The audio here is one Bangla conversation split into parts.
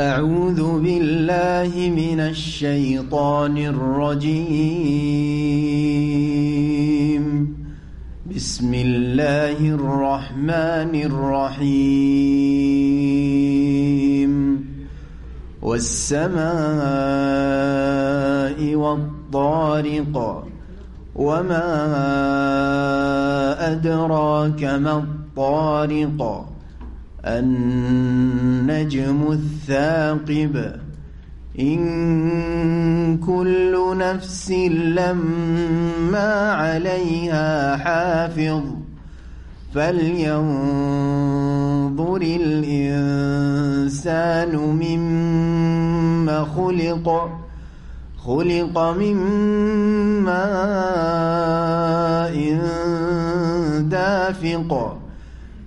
أعوذ بالله من الشيطان الرجيم. بسم الله الرحمن الرحيم. والسماء والطارق وما أدراك ما الطارق. النجم الثاقب. إن كل نفس لما عليها حافظ فلينظر الإنسان مما خلق خلق من ماء دافق.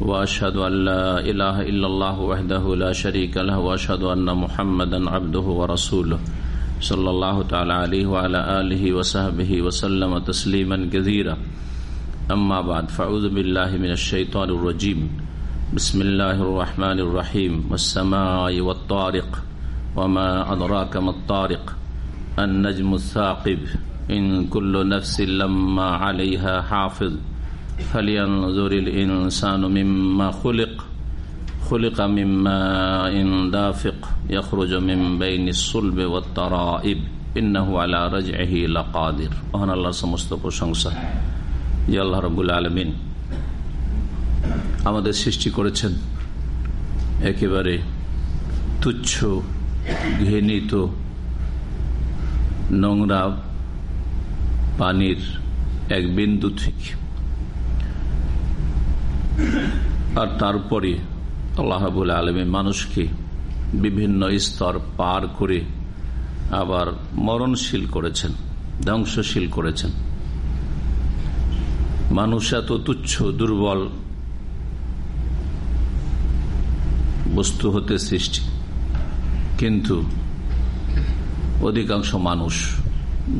وأشهد أن لا إله إلا الله وحده لا شريك له وأشهد أن محمدا عبده ورسوله. صلى الله تعالى عليه وعلى آله وصحبه وسلم تسليما كثيرا. أما بعد فأعوذ بالله من الشيطان الرجيم. بسم الله الرحمن الرحيم. والسماء والطارق وما أدراك ما الطارق. النجم الثاقب إن كل نفس لما عليها حافظ. فلينظر الإنسان مما خلق خلق مما إن دافق يخرج من بين الصلب والترائب إنه على رجعه لقادر وهن الله সমস্ত প্রশংসা ইয়া আল্লাহ রাব্বুল আলামিন আমাদের সৃষ্টি করেছেন একেবারে তুচ্ছ ঘেনিত নোংরা পানির এক বিন্দু থেকে আর তারপরে আল্লাহাবুল আলমী মানুষকে বিভিন্ন স্তর পার করে আবার মরণশীল করেছেন, ধ্বংসশীল করেছেন। মানুষ এত তুচ্ছ, দুর্বল বস্তু হতে সৃষ্টি। কিন্তু অধিকাংশ মানুষ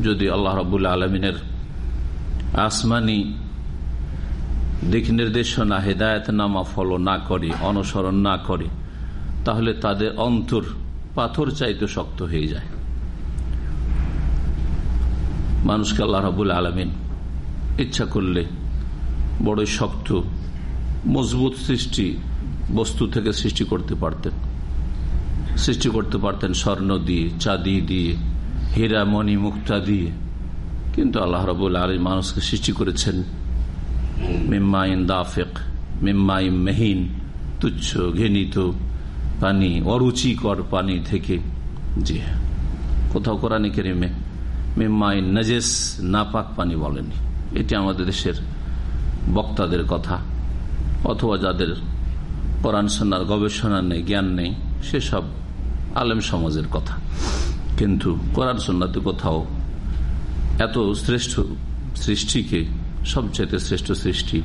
যদি আল্লাহ রবুল্লা আলমিনের আসমানি দিক নির্দেশনা হেদায়ত নামা ফলো না করে, অনুসরণ না করে, তাহলে তাদের অন্তর পাথর চাইতে শক্ত হয়ে যায়। মানুষকে আল্লাহ রাবুল আলমিন ইচ্ছা করলে বড়ই শক্ত, মজবুত সৃষ্টি বস্তু থেকে সৃষ্টি করতে পারতেন। সৃষ্টি করতে পারতেন স্বর্ণ দিয়ে, চাঁদি দিয়ে হীরা মণি মুক্তা দিয়ে। কিন্তু আল্লাহ রবুল আলী মানুষকে সৃষ্টি করেছেন মিম্মাইন দাফেক মিম্মাইম মেহিন, তুচ্ছ ঘেনিত পানি, অরুচিকর পানি থেকে। জি হ্যাঁ। কোথাও কোরআন কেরিমে মিম্মাইন নজেস, নাপাক পানি বলেনি এটি আমাদের দেশের বক্তাদের কথা, অথবা যাদের কোরআন সন্ন্যার গবেষণা নেই, জ্ঞান নেই, সেসব আলেম সমাজের কথা। কিন্তু কোরআন সন্ন্যাতে কোথাও এত শ্রেষ্ঠ সৃষ্টিকে সবচাইতে শ্রেষ্ঠ সৃষ্টি,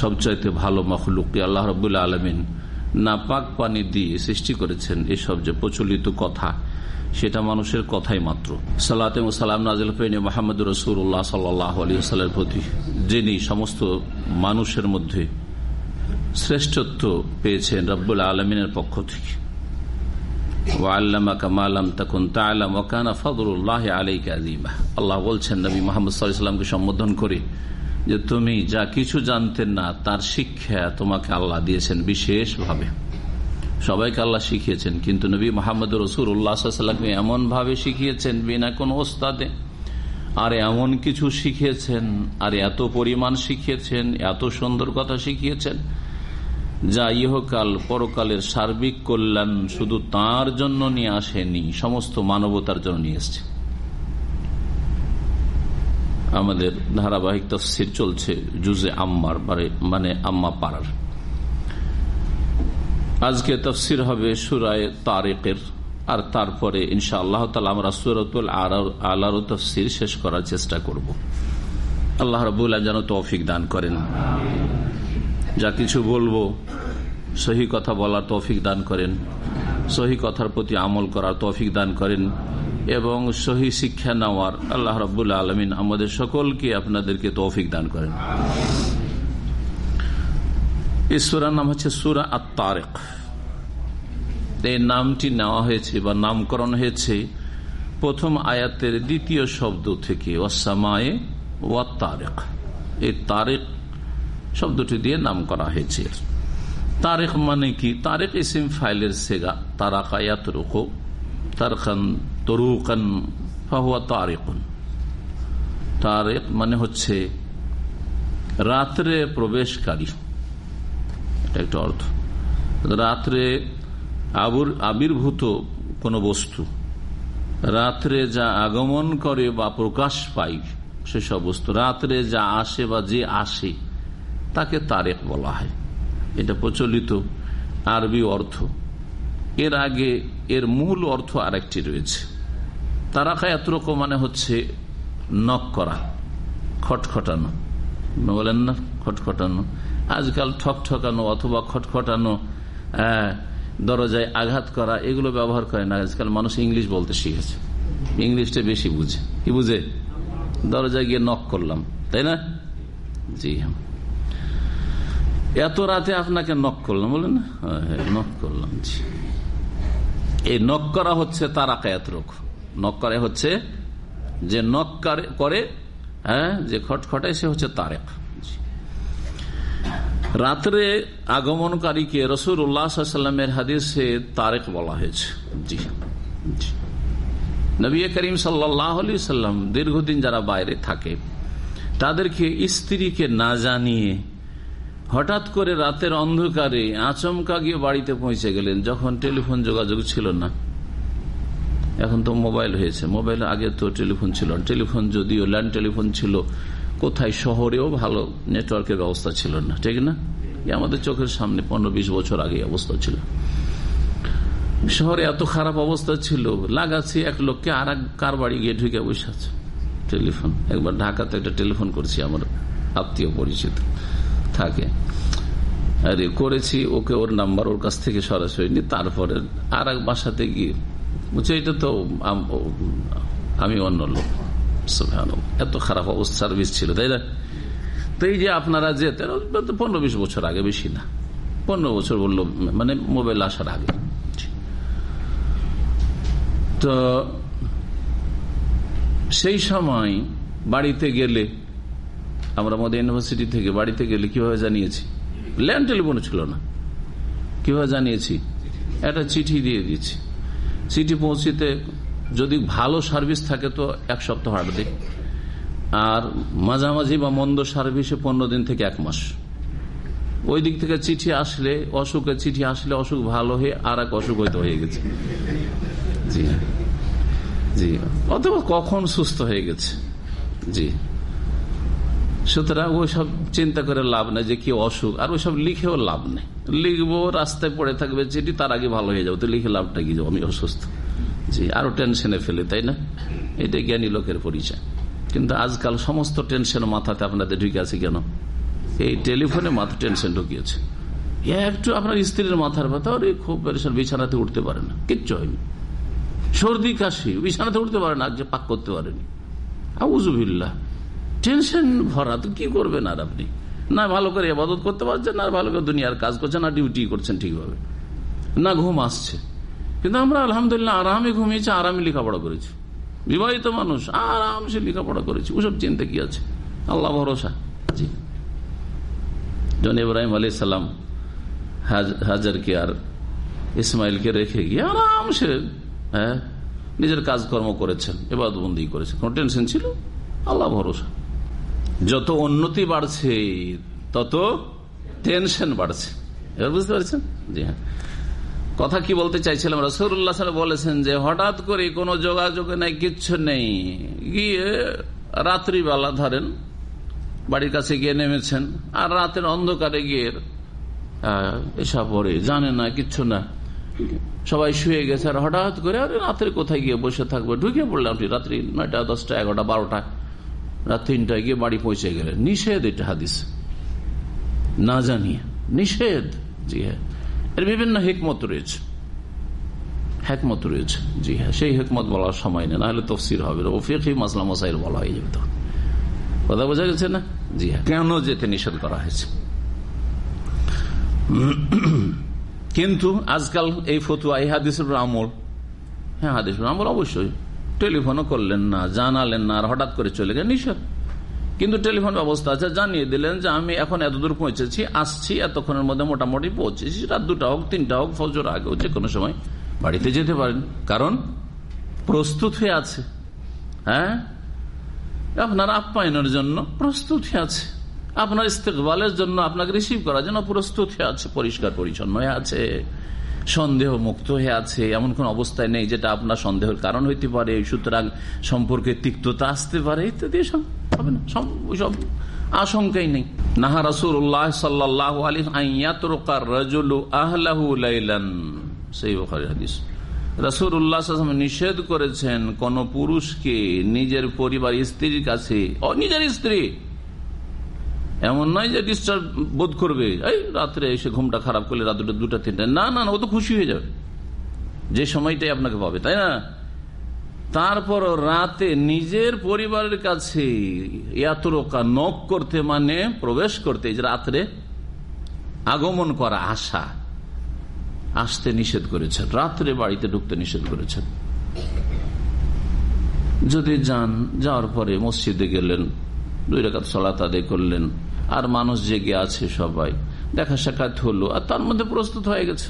সবচাইতে ভালো মখলুককে আল্লাহ রবুল্লা আলমিন নাপাক পানি দিয়ে সৃষ্টি করেছেন এসব যে প্রচলিত কথা, সেটা মানুষের কথাই মাত্র। সালাতে সালাম নাজিল পেনে মোহাম্মদ রসুল্লাহ সাল্লাহ প্রতি, যিনি সমস্ত মানুষের মধ্যে শ্রেষ্ঠত্ব পেয়েছেন রব্বুল আলমিনের পক্ষ থেকে। আল্লাহ বলছেন, নবী মোহাম্মদ সাল্লামকে সম্বোধন করে যে তুমি যা কিছু জানতেন না, তার শিক্ষা তোমাকে আল্লাহ দিয়েছেন বিশেষভাবে। সবাইকে আল্লাহ শিখিয়েছেন, কিন্তু নবী মোহাম্মদ রসুর উল্লাহামকে এমন ভাবে শিখিয়েছেন বিনা কোন ওস্তাদে। আর এমন কিছু শিখিয়েছেন, আর এত পরিমাণ শিখিয়েছেন, এত সুন্দর কথা শিখিয়েছেন, যা ইহকাল পরকালের সার্বিক কল্যাণ শুধু তার জন্য নিয়ে আসেনি, সমস্ত মানবতার জন্য নিয়ে এসছে। আমাদের ধারাবাহিক তফসির চলছে জুজে আম্মার মানে আম্মা পাড়ার। আজকে তফসির হবে সুরায় তারেকের আর তারপরে ইনশা আল্লাহ তালা আমরা সুরতুল আলারও তফসির শেষ করার চেষ্টা করব। আল্লাহ রবুল্লাহ যেন তৌফিক দান করেন। যা কিছু বলব, সহি কথা বলার তৌফিক দান করেন। সহি কথার প্রতি আমল করার তৌফিক দান করেন। এবং সহি শিক্ষা নেওয়ার আল্লাহ রবুল্লা আলমিন আমাদের সকলকে আপনাদেরকে তৌফিক দান করেন। সুরার নাম হচ্ছে সুরা আত্মারেক এই নামটি নেওয়া হয়েছে বা নামকরণ হয়েছে প্রথম আয়াতের দ্বিতীয় শব্দ থেকে ওয়াসামায়ে ওয়া তারেক এই তারেক শব্দটি দিয়ে নাম করা হয়েছে। তারেক মানে কি? তারেক ইসিম ফাইলের সেগা, তারাকায়াত রুকো। তারখান, তরুকান, ফাহুয়া তারেকুন। তারেক মানে হচ্ছে রাত্রে প্রবেশকারী। এটা একটা অর্থ। রাত্রে আবির্ভূত কোন বস্তু, রাত্রে যা আগমন করে বা প্রকাশ পায় সেসব বস্তু, রাত্রে যা আসে বা যে আসে, তাকে তারেক বলা হয়। এটা প্রচলিত আরবি অর্থ। এর আগে এর মূল অর্থ আরেকটি রয়েছে। তারাকা এতরকম মানে হচ্ছে নক করা, খটখটানো। বলেন না, খটখটানো। আজকাল ঠক ঠকানো অথবা খটখটানো দরজায় আঘাত করা, এগুলো ব্যবহার করে না আজকাল মানুষ ইংলিশ বলতে শিখেছে। ইংলিশটা বেশি বুঝে। কি বুঝে? দরজায় গিয়ে নক করলাম, তাই না? জি হ্যাঁ। এত রাতে আপনাকে নক করলাম, বলেন না? হ্যাঁ নক করলাম, জি। এই নক করা হচ্ছে তার আকায়াত রোগ। নক করে হচ্ছে যে নক করে হ্যাঁ যে খটখটায় সে হচ্ছে তারেক। রাত্রে আগমনকারীকে রসুর উল্লাহামের হাদিসে তারেক বলা হয়েছে। জি নবী করিম সাল্লাম দীর্ঘদিন যারা বাইরে থাকে, তাদেরকে স্ত্রীকে না জানিয়ে হঠাৎ করে রাতের অন্ধকারে আচমকা গিয়ে বাড়িতে পৌঁছে গেলেন, যখন টেলিফোন যোগাযোগ ছিল না। এখন তো মোবাইল হয়েছে। মোবাইল আগে তো টেলিফোন ছিল টেলিফোন যদিও ল্যান্ড টেলিফোন ছিল, কোথায় শহরেও ভালো নেটওয়ার্কের ব্যবস্থা ছিল না। ঠিক না? আমাদের চোখের সামনে পনেরো বিশ বছর আগে অবস্থা ছিল। শহরে এত খারাপ অবস্থা ছিল লাগাচ্ছি এক লোককে আর এক কার বাড়ি গিয়ে ঢুকে বসে আছে। টেলিফোন। একবার ঢাকাতে একটা টেলিফোন করছি আমার আত্মীয় পরিচিত। থাকে। আরে, করেছি, ওকে ওর নাম্বার ওর কাছ থেকে সরাসরি নি, তারপরে আর এক বাসাতে গিয়ে বুঝছে এটা তো আমি অন্য লোক। এত খারাপ অবস্থা সার্ভিস ছিল, তাই না? তো যে আপনারা যেতেন পনেরো বিশ বছর আগে বেশি না। পনেরো বছর বলল মানে মোবাইল আসার আগে। তো সেই সময় বাড়িতে গেলে আমরা আমাদের ইউনিভার্সিটি থেকে, বাড়িতে গেলে কীভাবে জানিয়েছি? ল্যান্ড টেলিফোন ছিল না। কীভাবে জানিয়েছি? একটা চিঠি দিয়ে দিয়েছি। চিঠি পৌঁছিতে যদি ভালো সার্ভিস থাকে তো এক সপ্তাহ হাঁটবে। আর মাঝামাঝি বা মন্দ সার্ভিসে পনেরো দিন থেকে এক মাস। ওই দিক থেকে চিঠি আসলে অসুখের চিঠি আসলে অসুখ ভালো হয়ে আর এক অসুখ হয়তো হয়ে গেছে। জি। জি। অথবা কখন সুস্থ হয়ে গেছে। জি। সুতরাং ওইসব চিন্তা করে লাভ নেই যে কি অসুখ। আর ওইসব লিখেও লাভ নেই। লিখব, রাস্তায় পড়ে থাকবে চিঠি তার আগে ভালো হয়ে যাবে, তো লিখে লাভটা কি যাব? আমি অসুস্থ। জি, আরও টেনশনে ফেলে, তাই না? এটা জ্ঞানী লোকের পরিচয়। কিন্তু আজকাল সমস্ত টেনশন মাথাতে আপনাদের ঢুকে আছে কেন? এই টেলিফোনে মাথা টেনশন ঢুকিয়েছে। একটু আপনার স্ত্রীর মাথার ব্যথা ওরে খুব পেরেশান, বিছানাতে উঠতে পারে না। কিচ্ছু হয়নি। সর্দি, কাশি, বিছানাতে উঠতে পারে না যে পাক করতে পারেনি। আউজুবিল্লাহ টেনশন ভরা, তো কি করবেন আর আপনি? না ভালো করে এবাদত করতে পারছেন, না ভালো করে দুনিয়ার কাজ করছেন, না ডিউটি করছেন ঠিকভাবে। না ঘুম আসছে। কিন্তু আমরা আলহামদুলিল্লাহ আরামে ঘুমিয়েছি, আরামে লেখাপড়া করেছি। বিবাহিত মানুষ, আরামসে লেখাপড়া করেছি। ওসব চিন্তা কি আছে? আল্লাহ ভরসা। জন ইব্রাহিম আলী সাল্লাম হাজারকে আর ইসমাইলকে রেখে গিয়ে আরামসে হ্যাঁ নিজের কাজকর্ম করেছেন এবার বন্দি করেছেন, কোন টেনশন ছিল? আল্লাহ ভরসা। যত উন্নতি বাড়ছে, তত টেনশন বাড়ছে। এবার বুঝতে পারছেন? জি হ্যাঁ। কথা কি বলতে চাইছিলাম? রসুল্লাহ বলেছেন যে, হঠাৎ করে কোনো যোগাযোগে নাই, কিচ্ছু নেই। গিয়ে রাত্রিবেলা ধরেন, বাড়ির কাছে গিয়ে নেমেছেন, আর রাতের অন্ধকারে গিয়ে এসব পরে জানে না, কিচ্ছু না। সবাই শুয়ে গেছে, আর হঠাৎ করে, আরে রাত্রে কোথায় গিয়ে বসে থাকবে? ঢুকে পড়লাম রাত্রি নয়টা, দশটা, এগারোটা, বারোটা। রাত তিনটায় গিয়ে বাড়ি পৌঁছে গেলে নিষেধ এটা হাদিস। না জানিয়ে। নিষেধ। জি হ্যাঁ। এর বিভিন্ন হেকমত রয়েছে। হেকমত রয়েছে। জি হ্যাঁ সেই হেকমত বলার সময় নেই। নাহলে তফসির হবে ওফিক মাসলা মসাইল বলা হয়ে যাবে তখন। কথা বোঝা গেছে না? জি হ্যাঁ। কেন যেতে নিষেধ করা হয়েছে? কিন্তু আজকাল এই ফতুয়া, এই হাদিসের আমল। হ্যাঁ হাদিস আমল অবশ্যই। টেলিফোনও করলেন না, জানালেন না, আর হঠাৎ করে চলে গেলেন নিষেধ। কিন্তু টেলিফোন ব্যবস্থা আছে, জানিয়ে দিলেন যে আমি এখন এতদূর পৌঁছেছি, আসছি, এতক্ষণের মধ্যে মোটামুটি পৌঁছেছি, রাত দুটা হোক, তিনটা হোক, ফজর আগেও যে কোনো সময় বাড়িতে যেতে পারেন। কারণ প্রস্তুত হয়ে আছে। হ্যাঁ? আপনার আপ্যায়নের জন্য প্রস্তুত হয়ে আছে। আপনার ইস্তেকবালের জন্য আপনাকে রিসিভ করার জন্য প্রস্তুত হয়ে আছে, পরিষ্কার পরিচ্ছন্ন হয়ে আছে। সন্দেহ মুক্ত হয়ে আছে, এমন কোন অবস্থায় নেই যেটা আপনার সন্দেহের কারণ হইতে পারে, সুতরাং সম্পর্কে তিক্ততা আসতে পারে, ইত্যাদি সব হবে না। সব আশঙ্কাই নেই। নাহা রাসুল্লাহ সাল্লাহ আলী সেই হাদিস। রসুল্লাহ নিষেধ করেছেন কোন পুরুষকে নিজের পরিবার স্ত্রীর কাছে নিজের স্ত্রী এমন নয় যে ডিস্টার্ব বোধ করবে। এই রাত্রে এসে ঘুমটা খারাপ করলে রাত দুটা দুটা, তিনটা। না না ও তো খুশি হয়ে যাবে। যে সময়টাই আপনাকে পাবে, তাই না? তারপর রাতে নিজের পরিবারের কাছে ইয়াতরোকা নখ করতে মানে প্রবেশ করতে রাত্রে আগমন করা আশা, আসতে নিষেধ করেছেন, রাত্রে বাড়িতে ঢুকতে নিষেধ করেছেন। যদি যান, যাওয়ার পরে মসজিদে গেলেন, দুই রেখাত সলাত আদায় করলেন আর মানুষ জেগে আছে সবাই। দেখা সাক্ষাৎ হলো, আর তার মধ্যে প্রস্তুত হয়ে গেছে।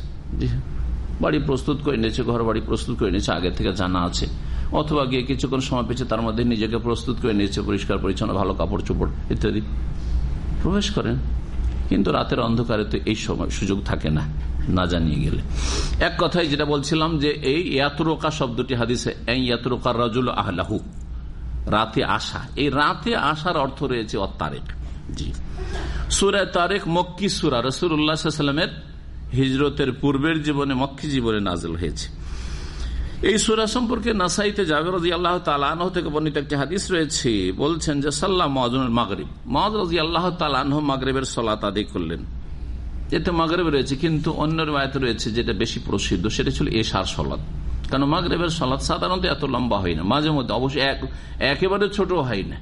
বাড়ি প্রস্তুত করে নিয়েছে, ঘর বাড়ি প্রস্তুত করে নিয়েছে, আগে থেকে জানা আছে। অথবা গিয়ে কিছুক্ষণ সময় পেয়েছে, তার মধ্যে নিজেকে প্রস্তুত করে নিয়েছে, পরিষ্কার, পরিচ্ছন্ন, ভালো কাপড়, চোপড় ইত্যাদি। প্রবেশ করেন। কিন্তু রাতের অন্ধকারে তো এই সময় সুযোগ থাকে না না জানিয়ে গেলে। এক কথায় যেটা বলছিলাম যে এই ইয়াতরোকা শব্দটি হাদিসে এই ইয়াতরোকার রাজুল আহলাহু। রাতে আসা। এই রাতে আসার অর্থ রয়েছে অত্তারেক। জি। সুরায় তারেক মক্কি সুরা রসুরামের হিজরতের পূর্বের জীবনে, মক্কি জীবনে নাজল হয়েছে। এই সুরা সম্পর্কে নাসাইতে জাবের রাজি আল্লাহ তালাহ থেকে বর্ণিত একটি হাদিস রয়েছে। বলছেন যে সাল্লাহ মহাজনের মাগরিব। মহাজ রাজি আল্লাহ তালাহ মাগরেবের সলাত আদায় করলেন। এতে মাগরেব রয়েছে, কিন্তু অন্য রায়ত রয়েছে যেটা বেশি প্রসিদ্ধ, সেটা ছিল এশার সলাদ কারণ মাগরেবের সলাদ সাধারণত এত লম্বা হয় না। মাঝে মধ্যে অবশ্যই একেবারে ছোট হয় না।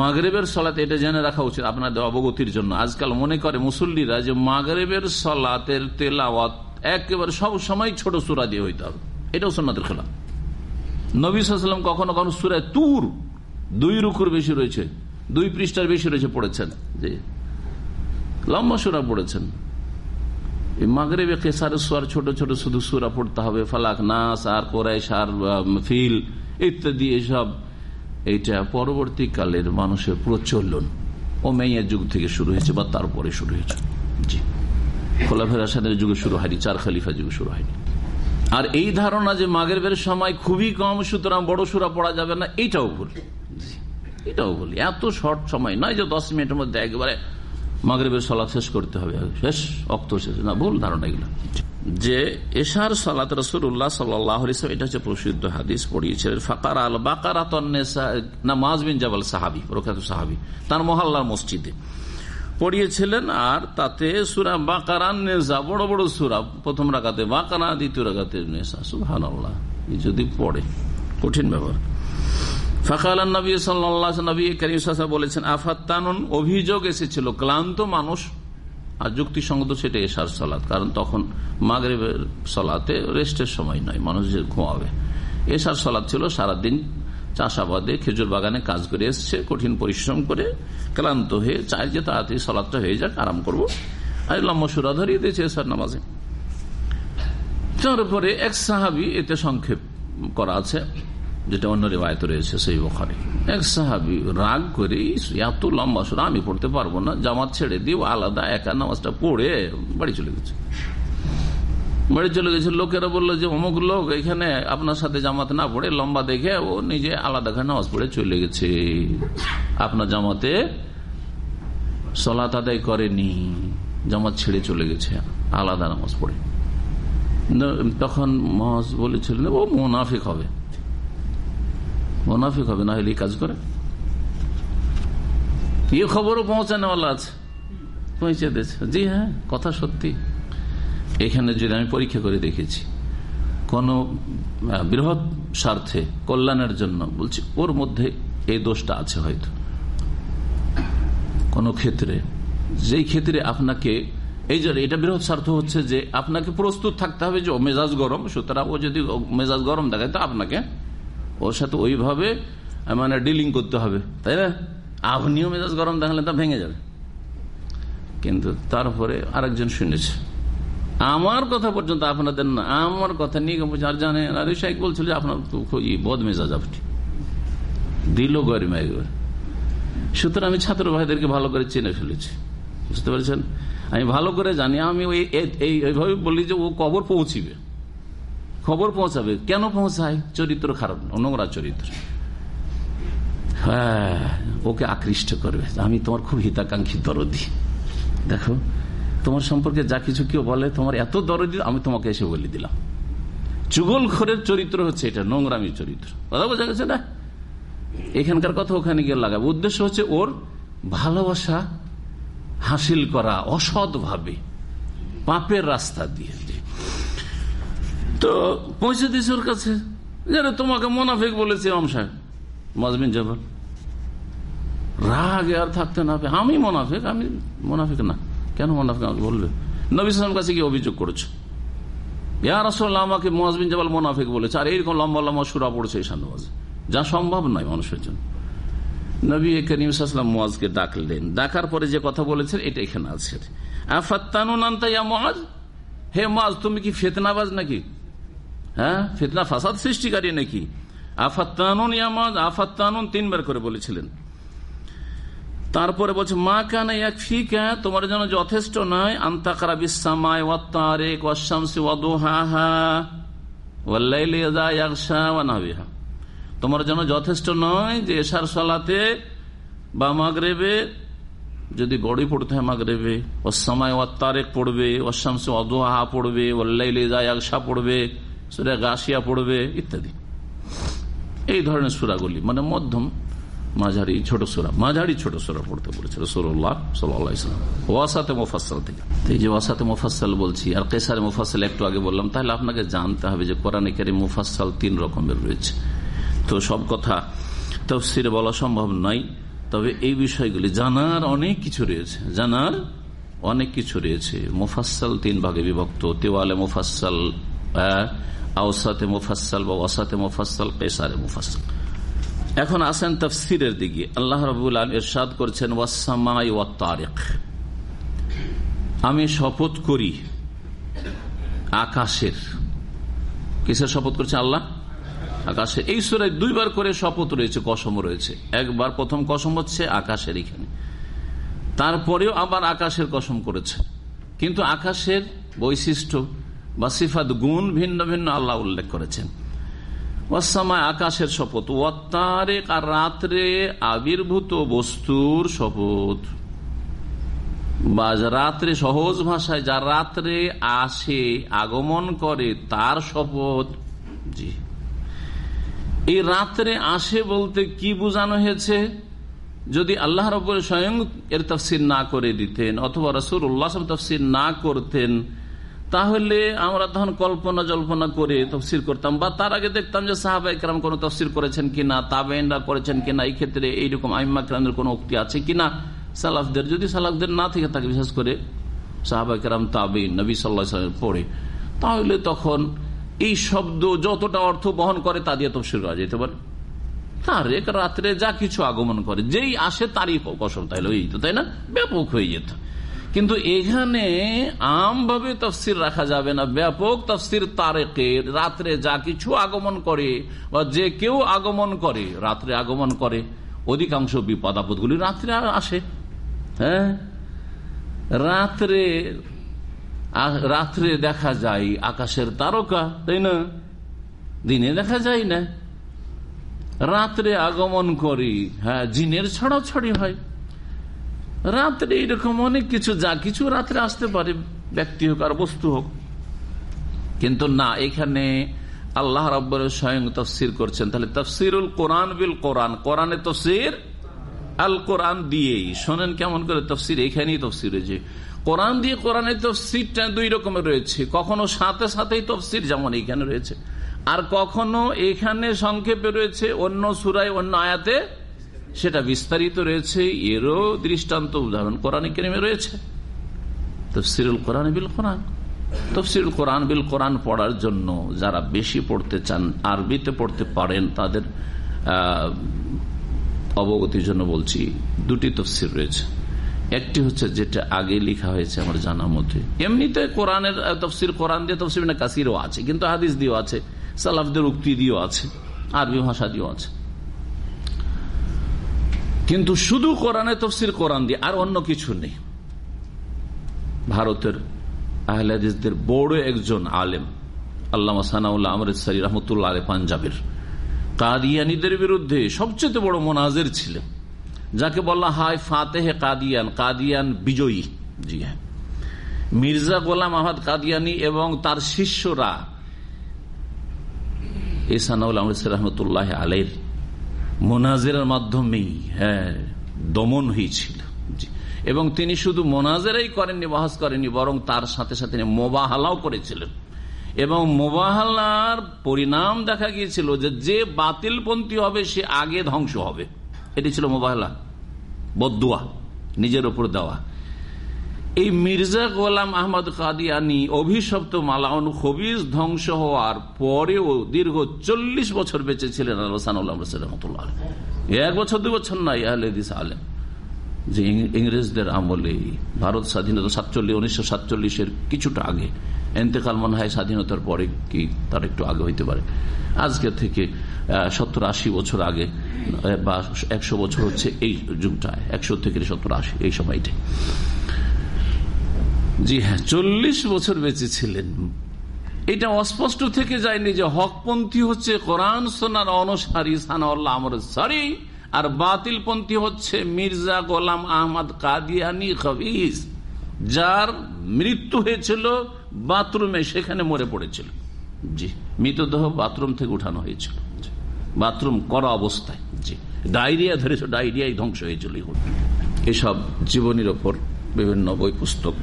মাগরেবের সলাতে এটা জেনে রাখা উচিত আপনাদের অবগতির জন্য। আজকাল মনে করে মুসল্লিরা যে মাগরেবের সলাতের তেলাওয়াত একেবারে সব সময় ছোট সুরা দিয়ে হইতে হবে। এটাও সন্ন্যতের খেলা। নবী সাল্লাম কখনো কখনো সুরায় তুর দুই রুকুর বেশি রয়েছে, দুই পৃষ্ঠার বেশি রয়েছে পড়েছেন। যে লম্বা সুরা পড়েছেন। মাগরেবে কেসার সোয়ার ছোট ছোট শুধু সুরা পড়তে হবে। ফালাক নাস আর কোরাইশ আর ফিল ইত্যাদি এসব এইটা পরবর্তীকালের মানুষের প্রচলন। ও মেয়ের যুগ থেকে শুরু হয়েছে বা তারপরে শুরু হয়েছে। জি। খোলাফের আসাদের যুগে শুরু হয়নি, চার খালিফা যুগে শুরু হয়নি। আর এই ধারণা যে মাগের বের সময় খুবই কম, সুতরাং বড় সুরা পড়া যাবে না, এটাও ভুল এটাও বলি। এত শর্ট সময় নয় যে দশ মিনিটের মধ্যে একেবারে মাগরীবের সলাৎ শেষ করতে হবে। শেষ, অক্ত শেষ। না, ভুল ধারণা এগুলো। যে এশার সালাত রসুল্লাহ সাল্লাহ এটা হচ্ছে প্রসিদ্ধ হাদিস পড়িয়েছিলেন ফাকার আল বাকার না মাজবিন জাবাল সাহাবি প্রখ্যাত সাহাবি, তার মহল্লার মসজিদে। পড়িয়েছিলেন, আর তাতে সুরা বাকারান বড় বড় সুরা, প্রথম রাখাতে বাকারা, দ্বিতীয় রাখাতে নেশা সুহান যদি পড়ে, কঠিন ব্যাপার। ফাঁকাল নবী সাল্লাহ নবী করিম বলেছেন, আফাত্তানন? অভিযোগ এসেছিল, ক্লান্ত মানুষ। আর যুক্তিসঙ্গত সেটা এসার সলাৎ কারণ তখন মাগরেবের সলাতে রেস্টের সময় নয় মানুষ যে ঘুমাবে। এসার সলাৎ ছিল সারাদিন, চাষাবাদে, খেজুর বাগানে কাজ করে এসছে, কঠিন পরিশ্রম করে ক্লান্ত হয়ে চাই যে তাড়াতাড়ি সলাদটা হয়ে যাক, আরাম করব। আর লম্বা সুরা ধরিয়ে দিয়েছে এসার নামাজে। তারপরে এক সাহাবি এতে সংক্ষেপ করা আছে। যেটা অন্য রেবায়ত রয়েছে, সেই বখারে। এক সাহাবি রাগ করে এত লম্বা সুরা, আমি পড়তে পারব না, জামাত ছেড়ে দিয়ে আলাদা, একা নামাজটা পড়ে বাড়ি চলে গেছে। বাড়ি চলে গেছে, লোকেরা বলল যে, অমুক লোক এখানে আপনার সাথে জামাত না পড়ে, লম্বা দেখে ও নিজে আলাদা ঘরে নামাজ পড়ে চলে গেছে। আপনার জামাতে সলাত আদায় করেনি, জামাত ছেড়ে চলে গেছে, আলাদা নামাজ পড়ে। তখন মহাজ বলেছিলেন, ও মোনাফিক হবে। মোনাফিক হবে, না হলে কাজ করে। এই খবরও পৌঁছানোওয়ালা আছে। পৌঁছে দিয়েছে। জি হ্যাঁ কথা সত্যি। এখানে যদি আমি পরীক্ষা করে দেখেছি, কোন বৃহৎ স্বার্থে কল্যাণের জন্য বলছি, ওর মধ্যে এই দোষটা আছে হয়তো। কোন ক্ষেত্রে, যেই ক্ষেত্রে আপনাকে, এই জন্য এটা বৃহৎ স্বার্থ হচ্ছে যে আপনাকে প্রস্তুত থাকতে হবে যে মেজাজ গরম, সুতরাং ও যদি মেজাজ গরম দেখায়, তো আপনাকে ওর সাথে ওইভাবে মানে ডিলিং করতে হবে, তাই না? আপনিও মেজাজ গরম দেখালে তা ভেঙে যাবে। কিন্তু তারপরে আরেকজন শুনেছে, আমার কথা পর্যন্ত আপনাদের না, আমার কথা নিয়ে বলছে আর জানেন আর শাইক বলছিল যে আপনার বদ মেজাজ আপনি। দিল গরিমা একবার। সুতরাং আমি ছাত্র ভাইদেরকে ভালো করে চেনে ফেলেছি, বুঝতে পেরেছেন? আমি ভালো করে জানি, আমি ওই এইভাবে বলি যে ও কবর পৌঁছিবে। খবর পৌঁছাবে। কেন পৌঁছায়? চরিত্র খারাপ নোংরা চরিত্র। হ্যাঁ ওকে আকৃষ্ট করবে। আমি তোমার খুব হিতাকাঙ্ক্ষী দরদি। দেখো, তোমার সম্পর্কে যা কিছু কেউ বলে, তোমার এত দরদি, আমি তোমাকে এসে বলে দিলাম। চুগল খরের চরিত্র হচ্ছে এটা, নোংরামি চরিত্র। কথা বোঝা গেছে না? এখানকার কথা ওখানে গিয়ে লাগাবে। উদ্দেশ্য হচ্ছে ওর ভালোবাসা হাসিল করা অসৎ ভাবে পাপের রাস্তা দিয়ে। তো পৌঁছে দিস ওর কাছে। যেন তোমাকে মোনাফিক বলেছে ইমাম সাহেব। মজমিন জবর রাগে আর থাকতে না আমি মোনাফিক আমি মোনাফিক না। কেন মোনাফিক আমাকে বলবে? নবীলাম কাছে কি অভিযোগ করেছ। ইয়ার আসল আমাকে মহাজবিন জবাল মোনাফিক বলেছে। আর এইরকম লম্বা লম্বা সুরা পড়েছে এই সান্নবাজে যা সম্ভব নয় মানুষের জন্য। নবী ডাকলেন। ডাকার পরে যে কথা বলেছেন, এটা এখানে আছে। হে মাজ তুমি কি ফেতনাবাজ নাকি? হ্যাঁ? ফেতনা, ফাসাদ সৃষ্টিকারী নাকি? আফাত্তানুন ইয়ামাজ, আফাত্তানুন তিনবার করে বলেছিলেন। তারপরে বলছে, মা কেন এক ফিকা তোমার জন্য যথেষ্ট নয়, আন্তাকারা বিশ্বামায় ওয়াত্তারেক ওয়াশামসি ওয়াদুহাহা ওয়াল্লাইলি ইয়াগশা ওয়া নাহবিহা। তোমার জন্য যথেষ্ট নয় যে এশার সালাতে বা মাগরেবে যদি গড়ি পড়তে হয় মাগরেবে ওসামায় ওয়াত্তারেক পড়বে ওসামসে অদোহা পড়বে ওল্লাইলে জায়াগসা পড়বে সুরা গাছিয়া পড়বে ইত্যাদি। এই ধরনের সুরাগুলি মানে মধ্যম মাঝারি ছোট সুরা, মাঝারি ছোট সুরা পড়তে বলেছিল সুরল্লাহ সাল্লাম ওয়াসাতে মোফাসাল থেকে। এই যে ওয়াসাতে মোফাসাল বলছি, আর কেসারে মোফাসাল একটু আগে বললাম, তাহলে আপনাকে জানতে হবে যে কোরআন কারি মুফাসাল তিন রকমের রয়েছে। তো সব কথা তফসিরে বলা সম্ভব নয়, তবে এই বিষয়গুলি জানার অনেক কিছু রয়েছে, জানার অনেক কিছু রয়েছে। মুফাসাল তিন ভাগে বিভক্ত, তেওয়ালে মুফাসাল আওসাতে মুফাসাল বা ওয়াসাতে মুফাসাল কেসারে মুফাসাল এখন আসেন তফসিরের দিকে। আল্লাহ রবুল এরশাদ করছেন ওয়াসামাই ওয়া তারেক আমি শপথ করি আকাশের। কিসের শপথ করছে আল্লাহ? আকাশে। এই সুরায় দুইবার করে শপথ রয়েছে, কসম রয়েছে। একবার প্রথম কসম হচ্ছে আকাশের এখানে। তারপরেও আবার আকাশের কসম করেছে। কিন্তু আকাশের বৈশিষ্ট্য বা সিফাত গুণ ভিন্ন ভিন্ন আল্লাহ উল্লেখ করেছেন। ওয়াসামায় আকাশের শপথ, ওয়াত্তারেক আর রাত্রে আবির্ভূত বস্তুর শপথ। বা রাত্রে সহজ ভাষায়, যা রাত্রে আসে, আগমন করে, তার শপথ। জি। এই রাত্রে আসে বলতে কি বোঝানো হয়েছে? যদি আল্লাহ রব স্বয়ং এর তফসির না করে দিতেন, অথবা রসুল উল্লাহ তফসির না করতেন তাহলে আমরা তখন কল্পনা জল্পনা করে তফসির করতাম বা তার আগে দেখতাম যে সাহাবা একরাম কোন তফসির করেছেন কিনা তাবেনরা করেছেন কিনা, এই ক্ষেত্রে এইরকম আইম্মা কেরামের কোন উক্তি আছে কিনা, সালাফদের, যদি সালাফদের না থেকে থাকে, বিশেষ করে সাহাবা কেরাম তাবিন নবী সাল্লা পড়ে তাহলে তখন এই শব্দ যতটা অর্থ বহন করে তা দিয়ে তফসির করা যেতে পারে। তার এক রাত্রে যা কিছু আগমন করে, যেই আসে তারই কসম, তাইলে এই তো, তাই না? ব্যাপক হয়ে যেত। কিন্তু এখানে আমভাবে তফসির রাখা যাবে না। ব্যাপক তফসির তারেকে রাত্রে যা কিছু আগমন করে বা যে কেউ আগমন করে, রাত্রে আগমন করে, অধিকাংশ বিপদ আপদগুলি রাত্রে আসে। হ্যাঁ? রাত্রে রাত্রে দেখা যায় আকাশের তারকা, তাই না? দিনে দেখা যায় না। রাত্রে আগমন করি হ্যাঁ জিনের ছড়াছড়ি হয়। রাত্রে এরকম অনেক কিছু, যা কিছু রাত্রে আসতে পারে, ব্যক্তি হোক আর বস্তু হোক। কিন্তু না, এখানে আল্লাহ রব্বর স্বয়ং তফসির করছেন। তাহলে তফসিরুল কোরআন বিল কোরআন। কোরআনে তফসির, আল কোরআন দিয়েই। শোনেন কেমন করে তফসির, এখানেই তফসির হয়েছে। কোরআন দিয়ে কোরআনের তফসিরটা দুই রকমের রয়েছে। কখনো সাথে সাথেই তফসির, যেমন এখানে রয়েছে। আর কখনো এখানে সংক্ষেপে রয়েছে অন্য সুরায়, অন্য আয়াতে সেটা বিস্তারিত রয়েছে, এরও দৃষ্টান্ত উদাহরণ কোরআন কেনেমে রয়েছে। তফসিরুল কোরআন বিল কোরআন। তফসিরুল কোরআন বিল কোরআন পড়ার জন্য যারা বেশি পড়তে চান, আরবিতে পড়তে পারেন, তাদের অবগতির জন্য বলছি, দুটি তফসির রয়েছে। একটি হচ্ছে যেটা আগে লেখা হয়েছে আমার জানার মধ্যে। এমনিতে কোরআনের তফসির, কোরআন দিয়ে তফসির কাসিরও আছে, কিন্তু হাদিস দিয়েও আছে, সালাফদের উক্তি দিয়েও আছে, আরবি ভাষা দিয়েও আছে। কিন্তু শুধু কোরআনে তফসির কোরআন দিয়ে, আর অন্য কিছু নেই। ভারতের আহলাদিসদের বড় একজন আলেম আল্লাহ সানাউল্লাহ আমরিসারি রহমতুল্লাহ আলে পাঞ্জাবের। কাদিয়ানিদের বিরুদ্ধে সবচেয়ে বড় মোনাজের ছিলেন, যাকে বলা হয় ফাতেহে কাদিয়ান কাদিয়ান বিজয়ী। জি হ্যাঁ। মির্জা গোলাম আহমদ কাদিয়ানি এবং তার শিষ্যরা এসানাউল রহমতুল্লাহ আলের মোনাজেরার মাধ্যমেই হ্যাঁ দমন হয়েছিল। এবং তিনি শুধু মোনাজেরাই করেননি, বহাস করেননি, বরং তার সাথে সাথে তিনি মোবাহালাও করেছিলেন। এবং মোবাহালার পরিণাম দেখা গিয়েছিল যে যে বাতিলপন্থী হবে, সে আগে ধ্বংস হবে। এটি ছিল মোবাহলা, বদুয়া, নিজের ওপর দেওয়া। এই মির্জা গোলাম আহমদ কাদিয়ানি অভিশপ্ত মালাউন খবিজ ধ্বংস হওয়ার পরেও দীর্ঘ চল্লিশ বছর বেঁচে ছিলেন এক বছর দু বছর নাই আহলেদিস আলেম। যে ইংরেজদের আমলে ভারত স্বাধীনতা সাতচল্লিশ, উনিশশো সাতচল্লিশের কিছুটা আগে, এন্তেকাল মনে হয় স্বাধীনতার পরে কি তার একটু আগে হইতে পারে। আজকে থেকে সত্তর আশি বছর আগে, বা একশো বছর হচ্ছে এই যুগটায়, একশো থেকে সত্তর আশি, এই সময়টাই জি হ্যাঁ চল্লিশ বছর বেঁচে ছিলেন। এটা অস্পষ্ট থেকে যায়নি যে হকপন্থী হচ্ছে কোরআন সোনার অনুসারী সানাল্লাহ আমর সারি আর হচ্ছে মির্জা গোলাম আহমদ কাদিয়ানি খবিজ, যার মৃত্যু হয়েছিল বাথরুমে, সেখানে মরে পড়েছিল। জি, মৃতদেহ বাথরুম থেকে উঠানো হয়েছিল। বাথরুম করা অবস্থায়। জি, ডায়রিয়া ধরেছে, ডায়রিয়াই ধ্বংস হয়েছিল এসব জীবনের ওপর বিভিন্ন বই পুস্তক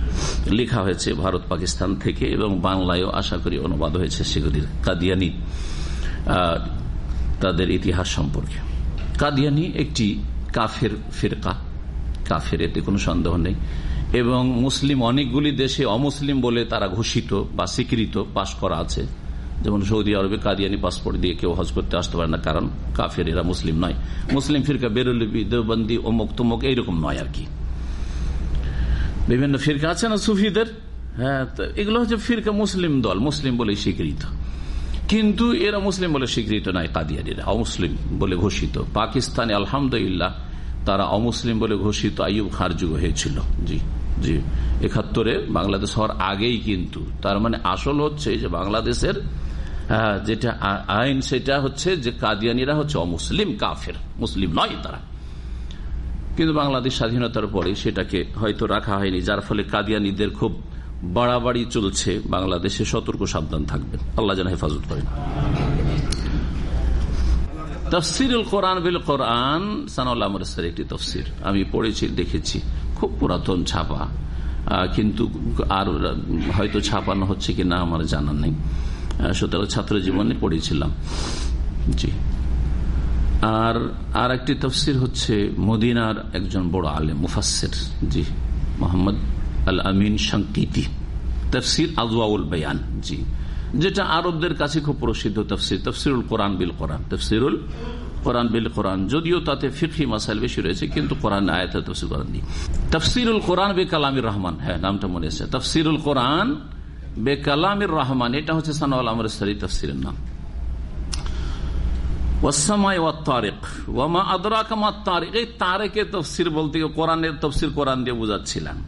লেখা হয়েছে ভারত, পাকিস্তান থেকে এবং বাংলায়ও আশা করি অনুবাদ হয়েছে সেগুলির। কাদিয়ানি তাদের ইতিহাস সম্পর্কে। কাদিয়ানি একটি কাফের ফিরকা। কাফের এতে কোনো সন্দেহ নেই। এবং মুসলিম অনেকগুলি দেশে অমুসলিম বলে তারা ঘোষিত বা স্বীকৃত পাশ করা আছে। যেমন সৌদি আরবে কাদিয়ানি পাসপোর্ট দিয়ে কেউ হজ করতে আসতে পারে না, কারণ কাফের এরা মুসলিম নয়। মুসলিম ফিরকা বেরুলিবি দেবন্দি অমুক তমুক এইরকম নয় আর কি। বিভিন্ন ফিরকা আছে না সুফিদের? হ্যাঁ এগুলো হচ্ছে ফিরকা মুসলিম দল, মুসলিম বলে স্বীকৃত। কিন্তু এরা মুসলিম বলে স্বীকৃত নয় কাদিয়ানিরা, অমুসলিম বলে ঘোষিত। পাকিস্তানে আলহামদুলিল্লাহ তারা অমুসলিম বলে ঘোষিত আইব খার যুগ হয়েছিল। জি জি। একাত্তরে বাংলাদেশ হওয়ার আগেই কিন্তু, তার মানে আসল হচ্ছে যে বাংলাদেশের যেটা আইন সেটা হচ্ছে যে কাদিয়ানিরা হচ্ছে অমুসলিম, কাফের, মুসলিম নয় তারা। কিন্তু বাংলাদেশ স্বাধীনতার পরে সেটাকে হয়তো রাখা হয়নি, যার ফলে কাদিয়ানিদের খুব বাড়াবাড়ি চলছে। বাংলাদেশে সতর্ক সাবধান থাকবেন। আল্লাহ যেন হেফাজত করেন। তফসিরুল কোরআন কোরআন একটি আমি পড়েছি, দেখেছি। খুব পুরাতন ছাপা। কিন্তু আর হয়তো ছাপানো হচ্ছে কিনা আমার জানা নেই। সুতরাং ছাত্র জীবনে পড়েছিলাম। জি। আর আর একটি তফসির হচ্ছে মদিনার একজন বড় আলে মুফাসের জি, মোহাম্মদ আল আমিন সংকিতি তফসির আজওয়াউল বয়ান, জি, যেটা আরবদের কাছে খুব প্রসিদ্ধ তফসির, তফসিরুল কোরআন বিল কোরআন, তফসিরুল কোরআন বিল কোরআন। যদিও তাতে ফিকি মাসাইল বেশি রয়েছে, কিন্তু কোরআন আয়াত তফসির কোরআন নেই। তফসিরুল কোরআন বে কালামির রহমান হ্যাঁ নামটা মনে আছে। তফসিরুল কোরআন বে কালামির রহমান, এটা হচ্ছে সানাউল আমর সারি তফসিরের নাম। বলতে কোরআনের তফসির কোরআন দিয়ে বুঝাচ্ছিলাম।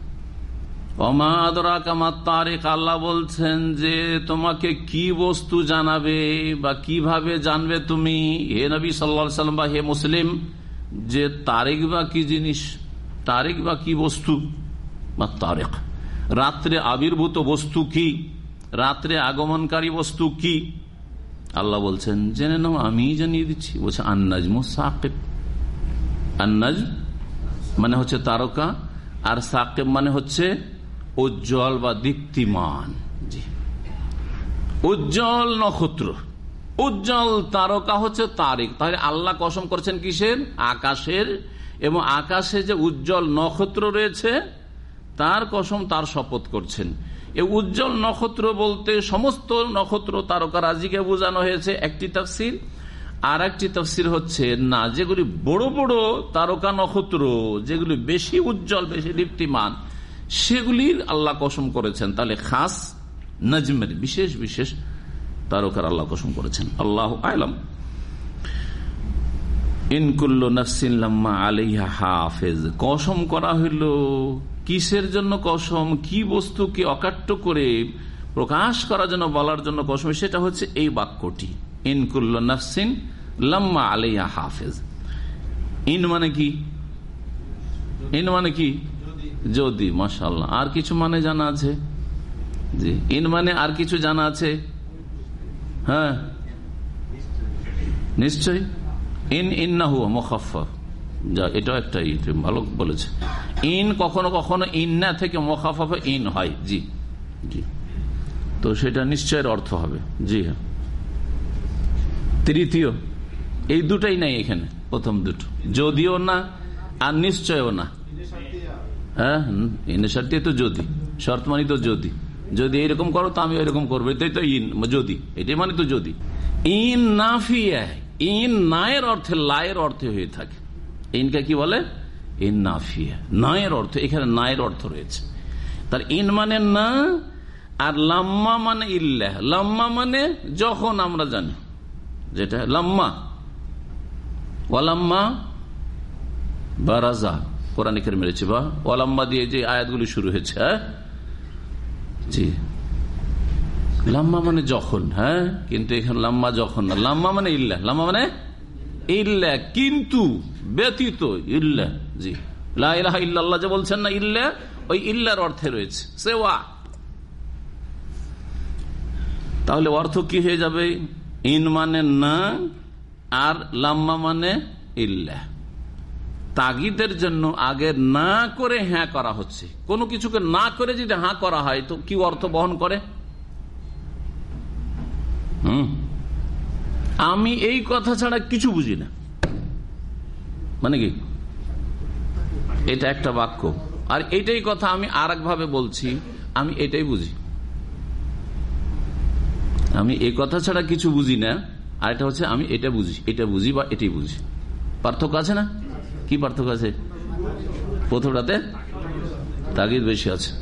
আল্লাহ বলছেন যে তোমাকে কি বস্তু জানাবে বা কীভাবে জানবে তুমি? হে নবী সাল্লা সাল্লাম বা হে মুসলিম, যে তারেক বা কি জিনিস? তারেক বা কি বস্তু? বা তারেক। রাত্রে আবির্ভূত বস্তু কি? রাত্রে আগমনকারী বস্তু কি? আল্লাহ বলছেন, জেনে নাও আমি জানিয়ে দিচ্ছি। বলছে আন্নাজ সাকিব। আন্নাজ মানে হচ্ছে তারকা, আর সাকিব মানে হচ্ছে উজ্জ্বল বা দীপ্তিমান। উজ্জ্বল নক্ষত্র। উজ্জ্বল তারকা হচ্ছে তারিক তাহলে আল্লাহ কসম করছেন কিসের? আকাশের। এবং আকাশে যে উজ্জ্বল নক্ষত্র রয়েছে, তার কসম তার শপথ করছেন। এই উজ্জ্বল নক্ষত্র বলতে সমস্ত নক্ষত্র তারকা রাজিকে বোঝানো হয়েছে। একটি তফসির। আর একটি তফসির হচ্ছে, না, যেগুলি বড় বড় তারকা নক্ষত্র, যেগুলি বেশি উজ্জ্বল, বেশি দীপ্তিমান, সেগুলির আল্লাহ কসম করেছেন। তাহলে খাস নজমের, বিশেষ বিশেষ তারকার আল্লাহ কসম করেছেন। আল্লাহ আলম। ইনকুল্ল নফসিল্লাম্মা আলিহা হাফেজ। কসম করা হইল কিসের জন্য কসম? কি বস্তুকে অকাট্য করে প্রকাশ করার জন্য বলার জন্য কসম? সেটা হচ্ছে এই বাক্যটি। ইনকুল্ল নফসিন লাম্মা আলিহা হাফেজ। ইন মানে কি? ইন মানে কি? যদি মাসাল্লাহ আর কিছু মানে জানা আছে? জি। ইন মানে আর কিছু জানা আছে? হ্যাঁ। নিশ্চয় ইন ইন্না হুয়া মোখাফা যা, এটাও একটা ভালো বলেছে। ইন কখনো কখনো ইন্না থেকে মোখাফা ইন হয়। জি। জি। তো সেটা নিশ্চয়ের অর্থ হবে। জি হ্যাঁ। তৃতীয়, এই দুটাই নাই এখানে, প্রথম দুটো। যদিও না, আর নিশ্চয়ও না। হ্যাঁ ইনসারটি তো যদি। শর্ত মানি তো যদি। যদি এরকম করো তো আমি এরকম করব। এটাই তো ইন, যদি। এটাই মানে তো যদি। ইন নাফিয়া ইন নায়ের অর্থে, লায়ের অর্থে হয়ে থাকে। ইনকে কি বলে? ইন অর্থ, এখানে নায়ের অর্থ রয়েছে। তার ইন মানে না, আর লাম্মা মানে ইল্লাহ। লাম্মা মানে যখন আমরা জানি। যেটা লাম্মা। ওয়ালাম্মা বারাজা। কোরআনিকের মেরেছে বা ওয়ালাম্মা দিয়ে যে আয়াতগুলি শুরু হয়েছে হ্যাঁ? জি। লাম্মা মানে যখন হ্যাঁ? কিন্তু এখানে লাম্মা যখন না। লাম্মা মানে ইল্লাহ। লাম্মা মানে ইল্লা, কিন্তু ব্যতীত ইল্লা, জি। লাহ ইল্লাহ যে বলছেন না ইল্লা, ওই ইল্লার অর্থে রয়েছে। সেওয়া। তাহলে অর্থ কি হয়ে যাবে? ইন মানে না, আর লাম্মা মানে ইল্লা। তাগিদের জন্য আগে না করে হ্যাঁ করা হচ্ছে। কোনো কিছুকে না করে যদি হ্যাঁ করা হয়, তো কি অর্থ বহন করে? হুম। আমি এই কথা ছাড়া কিছু বুঝি না। মানে কি? এটা একটা বাক্য। আর এটাই কথা আমি আর ভাবে বলছি, আমি এটাই বুঝি। আমি এই কথা ছাড়া কিছু বুঝি না, আর এটা হচ্ছে আমি এটা বুঝি এটা বুঝি বা এটাই বুঝি। পার্থক্য আছে না? কি পার্থক্য আছে? প্রথমটাতে তাগিদ বেশি আছে।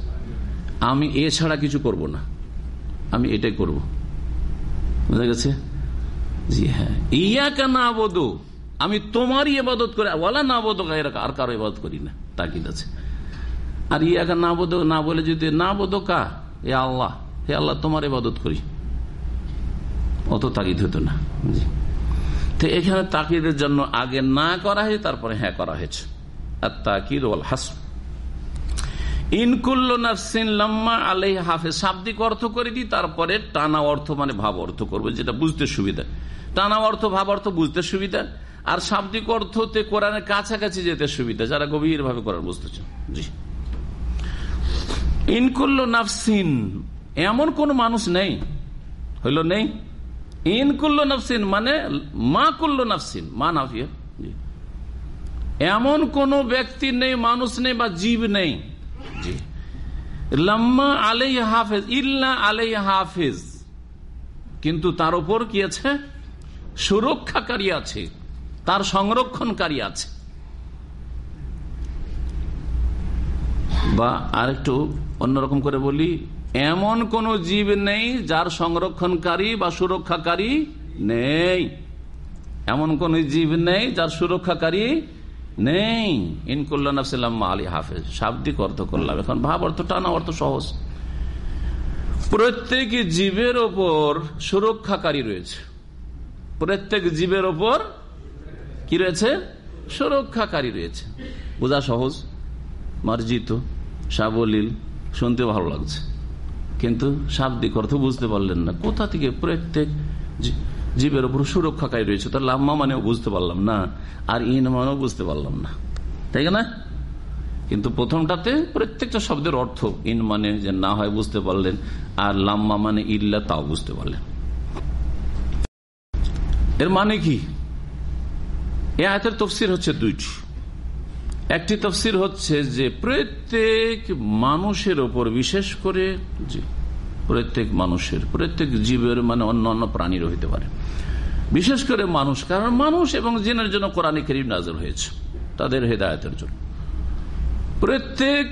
আমি এ ছাড়া কিছু করব না। আমি এটাই করব। বুঝা গেছে? জি হ্যাঁ। না বোধ আমি তোমারই এবাদত করে বলা না বোধ আর কারও এবাদত করি না তাকিদ আছে। আর ইয়াকা না বোধ না বলে যদি না বোধ কা? এ আল্লাহ, হে আল্লাহ, তোমার এবাদত করি। অত তাগিদ হতো না তো এখানে তাকিদের জন্য আগে না করা হয়েছে, তারপরে হ্যাঁ করা হয়েছে। আর তাকিদ ওয়াল হাস শাব্দিক অর্থ করে দিই, তারপরে টানা অর্থ মানে ভাব অর্থ করবে, যেটা বুঝতে সুবিধা। টানা অর্থ, ভাব অর্থ বুঝতে সুবিধা, আর শাব্দিক অর্থতে কোরআনের কাছাকাছি যেতে সুবিধা, যারা গভীর ভাবে করার বুঝতেছে জি। ইনকুল্ল নাফসিন, এমন কোন মানুষ নেই, হইল নেই? ইনকুল্ল নাফসিন মানে মা কুল্ল নাফসিন, মা নাফিয়া। এমন কোন ব্যক্তি নেই, মানুষ নেই বা জীব নেই। জি। লাম্মা আলাই হাফেজ, ইল্লা আলাই হাফেজ। কিন্তু তার উপর কি আছে? সুরক্ষাকারী আছে, তার সংরক্ষণকারী আছে। বা আরেকটু অন্যরকম করে বলি, এমন কোন জীব নেই যার সংরক্ষণকারী বা সুরক্ষাকারী নেই। এমন কোন জীব নেই যার সুরক্ষাকারী নেই। ইনকুল্লাম আলী হাফেজ, শাব্দিক অর্থ করলাম। এখন ভাব অর্থ টানা অর্থ সহজ। প্রত্যেক জীবের ওপর সুরক্ষাকারী রয়েছে। প্রত্যেক জীবের ওপর কি রয়েছে? সুরক্ষাকারী রয়েছে। বোঝা সহজ, মার্জিত, সাবলীল শুনতে ভালো লাগছে। কিন্তু শাব্দিক অর্থ বুঝতে পারলেন না। কোথা থেকে প্রত্যেক জীবের উপর সুরক্ষাকারী রয়েছে? তার লাম্মা মানেও বুঝতে পারলাম না, আর ইন মানেও বুঝতে পারলাম না। তাই না? কিন্তু প্রথমটাতে প্রত্যেকটা শব্দের অর্থ ইন মানে যে না হয় বুঝতে পারলেন, আর লাম্মা মানে ইল্লা তাও বুঝতে পারলেন। এর মানে কি? এ আয়তের তফসির হচ্ছে দুইটি। একটি তফসির হচ্ছে যে প্রত্যেক মানুষের ওপর, বিশেষ করে প্রত্যেক মানুষের, প্রত্যেক জীবের মানে অন্য অন্য প্রাণীর হইতে পারে। বিশেষ করে মানুষ, কারণ মানুষ এবং জিনের জন্য কোরআনে করিম নাজর হয়েছে, তাদের হেদায়তের জন্য। প্রত্যেক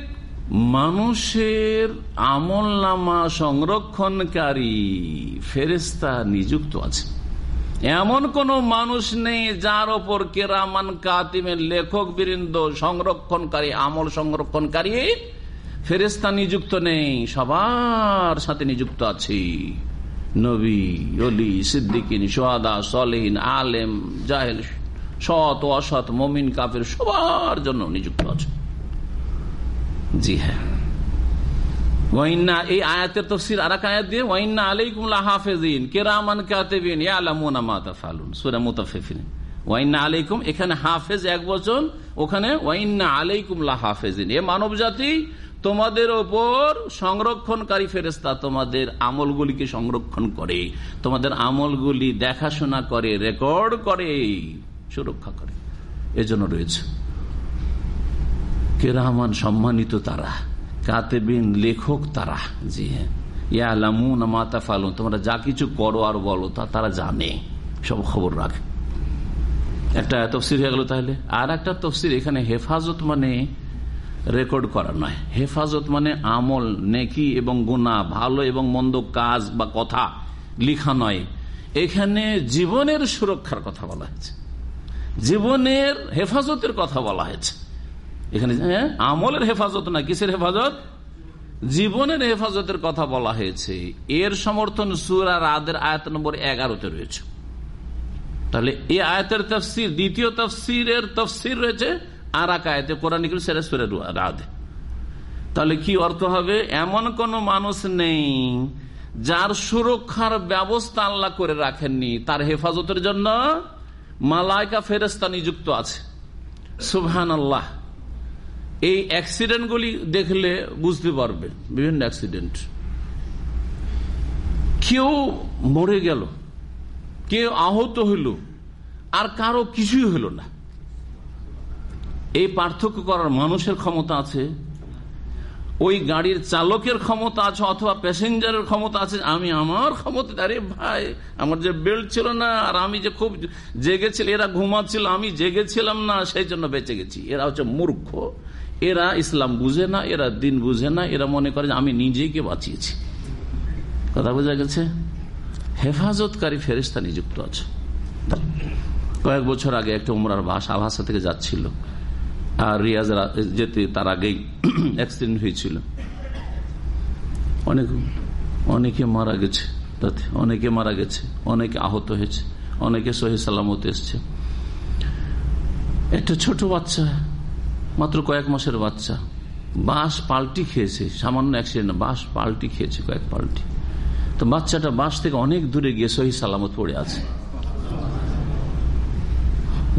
মানুষের আমল নামা সংরক্ষণকারী ফেরেস্তা নিযুক্ত আছে। এমন কোন মানুষ নেই যার ওপর কেরামান কাতিমের লেখক, বৃন্দ, সংরক্ষণকারী, আমল সংরক্ষণকারী ফেরেস্তা নিযুক্ত নেই। সবার সাথে নিযুক্ত আছে। নবী অলি সিদ্দিকিন সোহাদা সলিন আলেম, জাহেল, সৎ অসৎ, মমিন, কাফের, সবার জন্য নিযুক্ত আছে। জি হ্যাঁ। ওয়াইন্না, এই আয়াতের তফসির আর আয়াত দিয়ে, ওয়াইন্না আলাইকুম হাফেজিন, কেরামান কাতেবিন ইয়ালামুনা মা তাফালুন, সূরা মুতাফফিফিন। ওয়াইন্না আলাইকুম, এখানে হাফেজ এক বচন, ওখানে ওয়াইন্না আলাইকুম হাফেজিন। এ মানব জাতি, তোমাদের ওপর সংরক্ষণকারী ফেরেস্তা তোমাদের আমলগুলিকে সংরক্ষণ করে, তোমাদের আমলগুলি দেখাশোনা করে, রেকর্ড করে, সুরক্ষা করে। এজন্য রয়েছে। কেরামান সম্মানিত তারা কাতেবিন লেখক তারা, জি হ্যাঁ। ইয়ালামুন মাতা ফালুন তোমরা যা কিছু করো আর বলো, তা তারা জানে, সব খবর রাখে। একটা তফসির হয়ে গেল তাহলে? আর একটা তফসির, এখানে হেফাজত মানে রেকর্ড করা নয়। হেফাজত মানে আমল, নেকি এবং গুণা ভালো এবং মন্দ কাজ বা কথা লিখা নয়। এখানে জীবনের সুরক্ষার কথা বলা হয়েছে। জীবনের হেফাজতের কথা বলা হয়েছে। এখানে আমলের হেফাজত না, কিসের হেফাজত? জীবনের হেফাজতের কথা বলা হয়েছে। এর সমর্থন সুরার আদের আয়াত নম্বর এগারোতে রয়েছে। তাহলে এই আয়াতের তফসির, দ্বিতীয় তফসিরের তফসির রয়েছে আর এক আয়তে, কোরআন সেরা সুরের রাধে তাহলে কি অর্থ হবে? এমন কোন মানুষ নেই যার সুরক্ষার ব্যবস্থা আল্লাহ করে রাখেননি। তার হেফাজতের জন্য মালায়কা ফেরেস্তা নিযুক্ত আছে। সুবহান আল্লাহ এই অ্যাক্সিডেন্টগুলি দেখলে বুঝতে পারবে, বিভিন্ন অ্যাক্সিডেন্ট কেউ মরে গেল, কেউ আহত হইল আর কারও কিছুই হইল না। এই পার্থক্য করার মানুষের ক্ষমতা আছে, ওই গাড়ির চালকের ক্ষমতা আছে, অথবা প্যাসেঞ্জারের ক্ষমতা আছে, আমি আমার ক্ষমতা আরে ভাই, আমার যে বেল্ট ছিল না, আর আমি যে খুব জেগেছিল, এরা ঘুমাচ্ছিল, আমি জেগেছিলাম না, সেই জন্য বেঁচে গেছি। এরা হচ্ছে মূর্খ। এরা ইসলাম বুঝে না, এরা দিন বুঝে না, এরা মনে করে আমি নিজেকে বাঁচিয়েছি। কথা বোঝা গেছে? হেফাজতকারী ফেরিস্তা নিযুক্ত আছে। কয়েক বছর আগে একটা উমরার বাস আলহাসা থেকে যাচ্ছিল। আর রিয়াজ যেতে তার আগেই অ্যাক্সিডেন্ট হয়েছিল। অনেক অনেকে মারা গেছে তাতে। অনেকে মারা গেছে, অনেকে আহত হয়েছে, অনেকে সহি সালামত এসছে। একটা ছোট বাচ্চা মাত্র কয়েক মাসের বাচ্চা। বাঁশ পাল্টি খেয়েছে, সামান্য অ্যাক্সিডেন্ট বাঁশ পাল্টি খেয়েছে কয়েক পাল্টি। তো বাচ্চাটা বাঁশ থেকে অনেক দূরে গিয়ে সহি সালামত পড়ে আছে।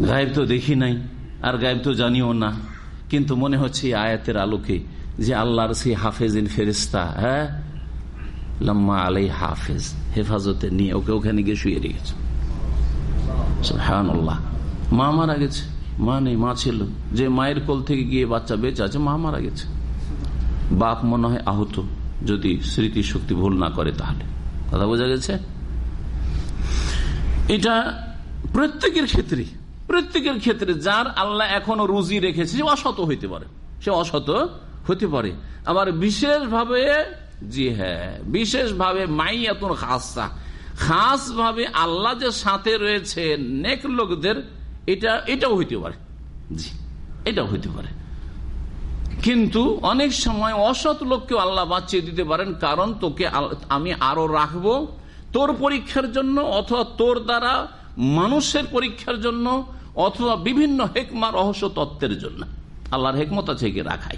গায়েব তো দেখি নাই, আর গায়েব তো জানিও না। কিন্তু মনে হচ্ছে আয়াতের আলোকে যে আল্লাহর সেই হাফেজিন ফেরিস্তা হ্যাঁ? লম্মা আলাই হাফেজ, হেফাজতে নিয়ে ওকে ওখানে গিয়ে শুয়ে রেখেছে। হ্যাঁ মা মারা গেছে। মা নেই, মা ছিল। যে মায়ের কোল থেকে গিয়ে বাচ্চা বেঁচে আছে, মা মারা গেছে। বাপ মনে হয় আহত, যদি স্মৃতি শক্তি ভুল না করে তাহলে। কথা বোঝা গেছে? এটা প্রত্যেকের ক্ষেত্রে প্রত্যেকের ক্ষেত্রে যার আল্লাহ এখনও রুজি রেখেছে, সে অসত হইতে পারে। সে অসত হতে পারে। আবার বিশেষভাবে, জি হ্যাঁ বিশেষভাবে মাইয়াতুন খাসা। খাস ভাবে আল্লাহ যে সাথে রয়েছে, নেক লোকদের এটা, এটাও হইতে পারে। জি, এটাও হইতে পারে। কিন্তু অনেক সময় অসৎ লোককেও আল্লাহ বাঁচিয়ে দিতে পারেন, কারণ তোকে আমি আরও রাখব তোর পরীক্ষার জন্য অথবা তোর দ্বারা মানুষের পরীক্ষার জন্য অথবা বিভিন্ন হেকমা, রহস্য, তত্ত্বের জন্য। আল্লাহর হেকমত আছে একে রাখাই।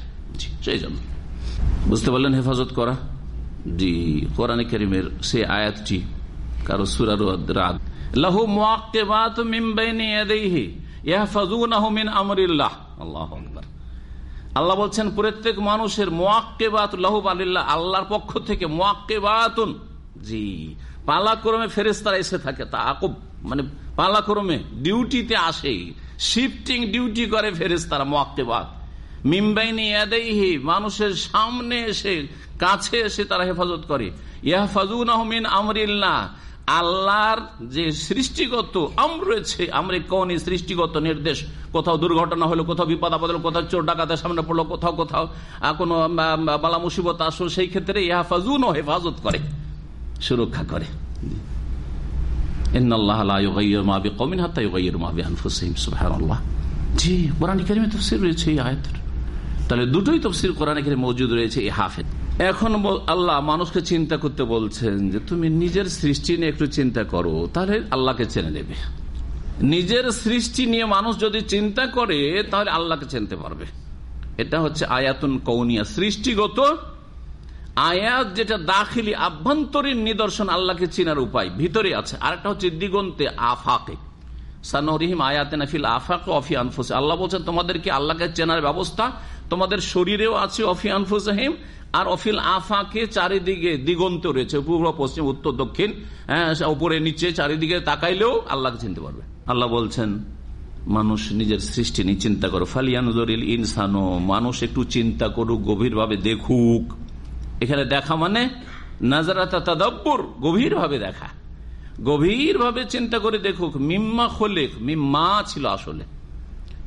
সেই জন্য। বুঝতে পারলেন হেফাজত করা? জি, কোরআন করিমের সে আয়াতটি, কারও সুরার রাত লাহু মুআক্কিবাতু মিন বাইনি ইয়াদাইহি ইয়াহফাজুনাহু মিন আমরিল্লাহ আল্লাহু আকবার আল্লাহ বলছেন, প্রত্যেক মানুষের মোয়াক্কেবাত লাহুব আলিল্লাহ আল্লাহর পক্ষ থেকে মোয়াক্কেবাতুন জি, পালাক্রমে ফেরেস্তারা এসে থাকে, তা আকুব মানে পালাক্রমে ডিউটিতে আসে, শিফটিং ডিউটি করে ফেরেস্তারা মোয়াক্কেবাত মিমবাইনি ইয়াদাইহি, মানুষের সামনে এসে, কাছে এসে তারা হেফাজত করে। ইয়াহফাজুন আহমিন আমরিল্লাহ আল্লাহর যে সৃষ্টিগত আম রয়েছে, আমরে কৌনি সৃষ্টিগত নির্দেশ। কোথাও দুর্ঘটনা হলো, কোথাও বিপদ আপদ কোথাও চোর ডাকাতের সামনে পড়ল, কোথাও কোথাও কোনো বালা মুসিবত আসলো, সেই ক্ষেত্রে ইহাফাজুন হেফাজত করে, সুরক্ষা করে। তাহলে দুটোই তফসির কোরআন মজুদ রয়েছে এই হাফেজ। এখন আল্লাহ মানুষকে চিন্তা করতে বলছেন যে তুমি নিজের সৃষ্টি নিয়ে একটু চিন্তা করো, তাহলে আল্লাহকে চেনে নেবে। নিজের সৃষ্টি নিয়ে মানুষ যদি চিন্তা করে, তাহলে আল্লাহকে চিনতে পারবে। এটা হচ্ছে আয়াতুন কৌনিয়া সৃষ্টিগত আয়াত যেটা দাখিলি, আভ্যন্তরীণ নিদর্শন আল্লাহকে চিনার উপায় ভিতরে আছে। আর একটা হচ্ছে দিগন্তে আফাকে। সানরিহিম আয়াতে নাফিল আফাকে অফি আনফুসে আল্লাহ বলছেন, তোমাদেরকে আল্লাহকে চেনার ব্যবস্থা, তোমাদের শরীরেও আছে অফি আনফুসাহিম আর অফিল আফাকে চারিদিকে দিগন্ত রয়েছে, পূর্ব, পশ্চিম, উত্তর, দক্ষিণ হ্যাঁ উপরে, নিচে, চারিদিকে তাকাইলেও আল্লাহকে চিনতে পারবে। আল্লাহ বলছেন, মানুষ নিজের সৃষ্টি নিয়ে চিন্তা করো। ফালিয়ানুজরিল ইনসানো, মানুষ একটু চিন্তা করুক, গভীরভাবে দেখুক। এখানে দেখা মানে নাজারাতা তাদাব্বর, গভীরভাবে দেখা। গভীরভাবে চিন্তা করে দেখুক, মিম্মা খোলেক, মিম্মা ছিল আসলে।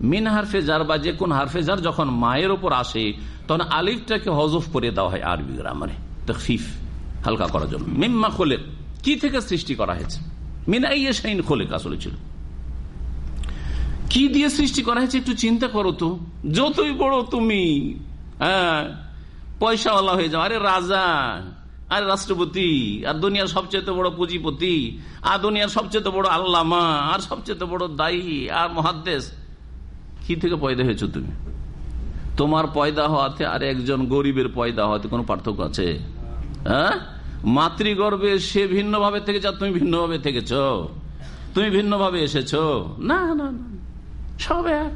মিন হারফে হারফেজার বা যে কোন হারফে হারফেজার যখন মায়ের ওপর আসে, তখন আলিফটাকে হজফ করে দেওয়া হয় আরবি গ্রামারে। হালকা করার জন্য। মিম্মা খোলেক, কি থেকে সৃষ্টি করা হয়েছে? মিনাইয়ে শাইন খোলেক আসলে ছিল। কি দিয়ে সৃষ্টি করা হয়েছে একটু চিন্তা করো তো। যতই বড় তুমি হ্যাঁ পয়সাওয়ালা হয়ে যাও, আরে রাজা, আর রাষ্ট্রপতি, আর দুনিয়ার সবচেয়ে বড় পুঁজিপতি, আর দুনিয়ার সবচেয়ে বড় আল্লামা, আর সবচেয়ে বড় দায়ী, আর মহাদ্দেশ। কি থেকে পয়দা হয়েছো তুমি? তোমার পয়দা হওয়াতে আর একজন গরিবের পয়দা হওয়াতে কোনো পার্থক্য আছে? হ্যাঁ? মাতৃগর্ভে সে ভিন্নভাবে থেকেছ তুমি ভিন্নভাবে থেকেছ। তুমি ভিন্নভাবে এসেছ। না না না সব এক।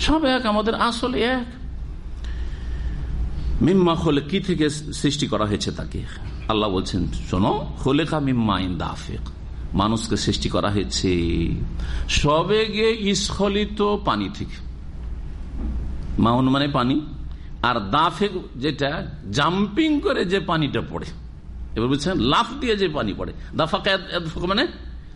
সব এক, আমাদের আসলে এক। মিম্মা খোলে কি থেকে সৃষ্টি করা হয়েছে তাকে? আল্লাহ বলছেন, শোনো, খোলেখা মিম্মা ইন দাফেক মানুষকে সৃষ্টি করা হয়েছে। সবেগে স্খলিত পানি থেকে। মাউন মানে পানি। আর দাফে যেটা, জাম্পিং করে যে পানিটা পড়ে। এবার বুঝছেন? লাফ দিয়ে যে পানি পড়ে। দাফাকে মানে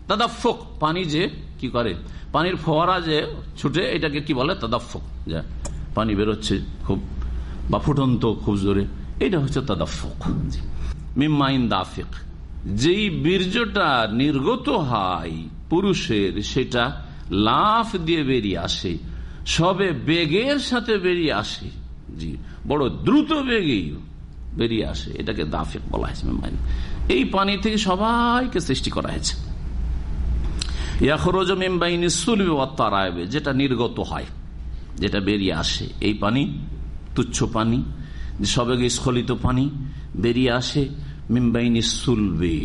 তাদাফক। পানি যে কি করে? পানির ফোয়ারা যে ছুটে, এটাকে কি বলে? তাদাফক। যা পানি বেরোচ্ছে খুব বা ফুটন্ত, খুব জোরে। এটা হচ্ছে দাদা তাদাফক মিম্মাইন দাফিক। যেই বীর্যটা নির্গত হয় পুরুষের, সেটা লাফ দিয়ে বেরিয়ে আসে, সবে বেগের সাথে বেরিয়ে আসে। জি, বড় দ্রুত বেগেই বেরিয়ে আসে, এটাকে দাফেক বলা হয়েছে এই পানি থেকে সবাইকে সৃষ্টি করা হয়েছে। যেটা নির্গত হয়, যেটা বেরিয়ে আসে। এই পানি, তুচ্ছ পানি, সবেগে স্খলিত পানি বেরিয়ে আসে। মিম্বাইনি সুলবে,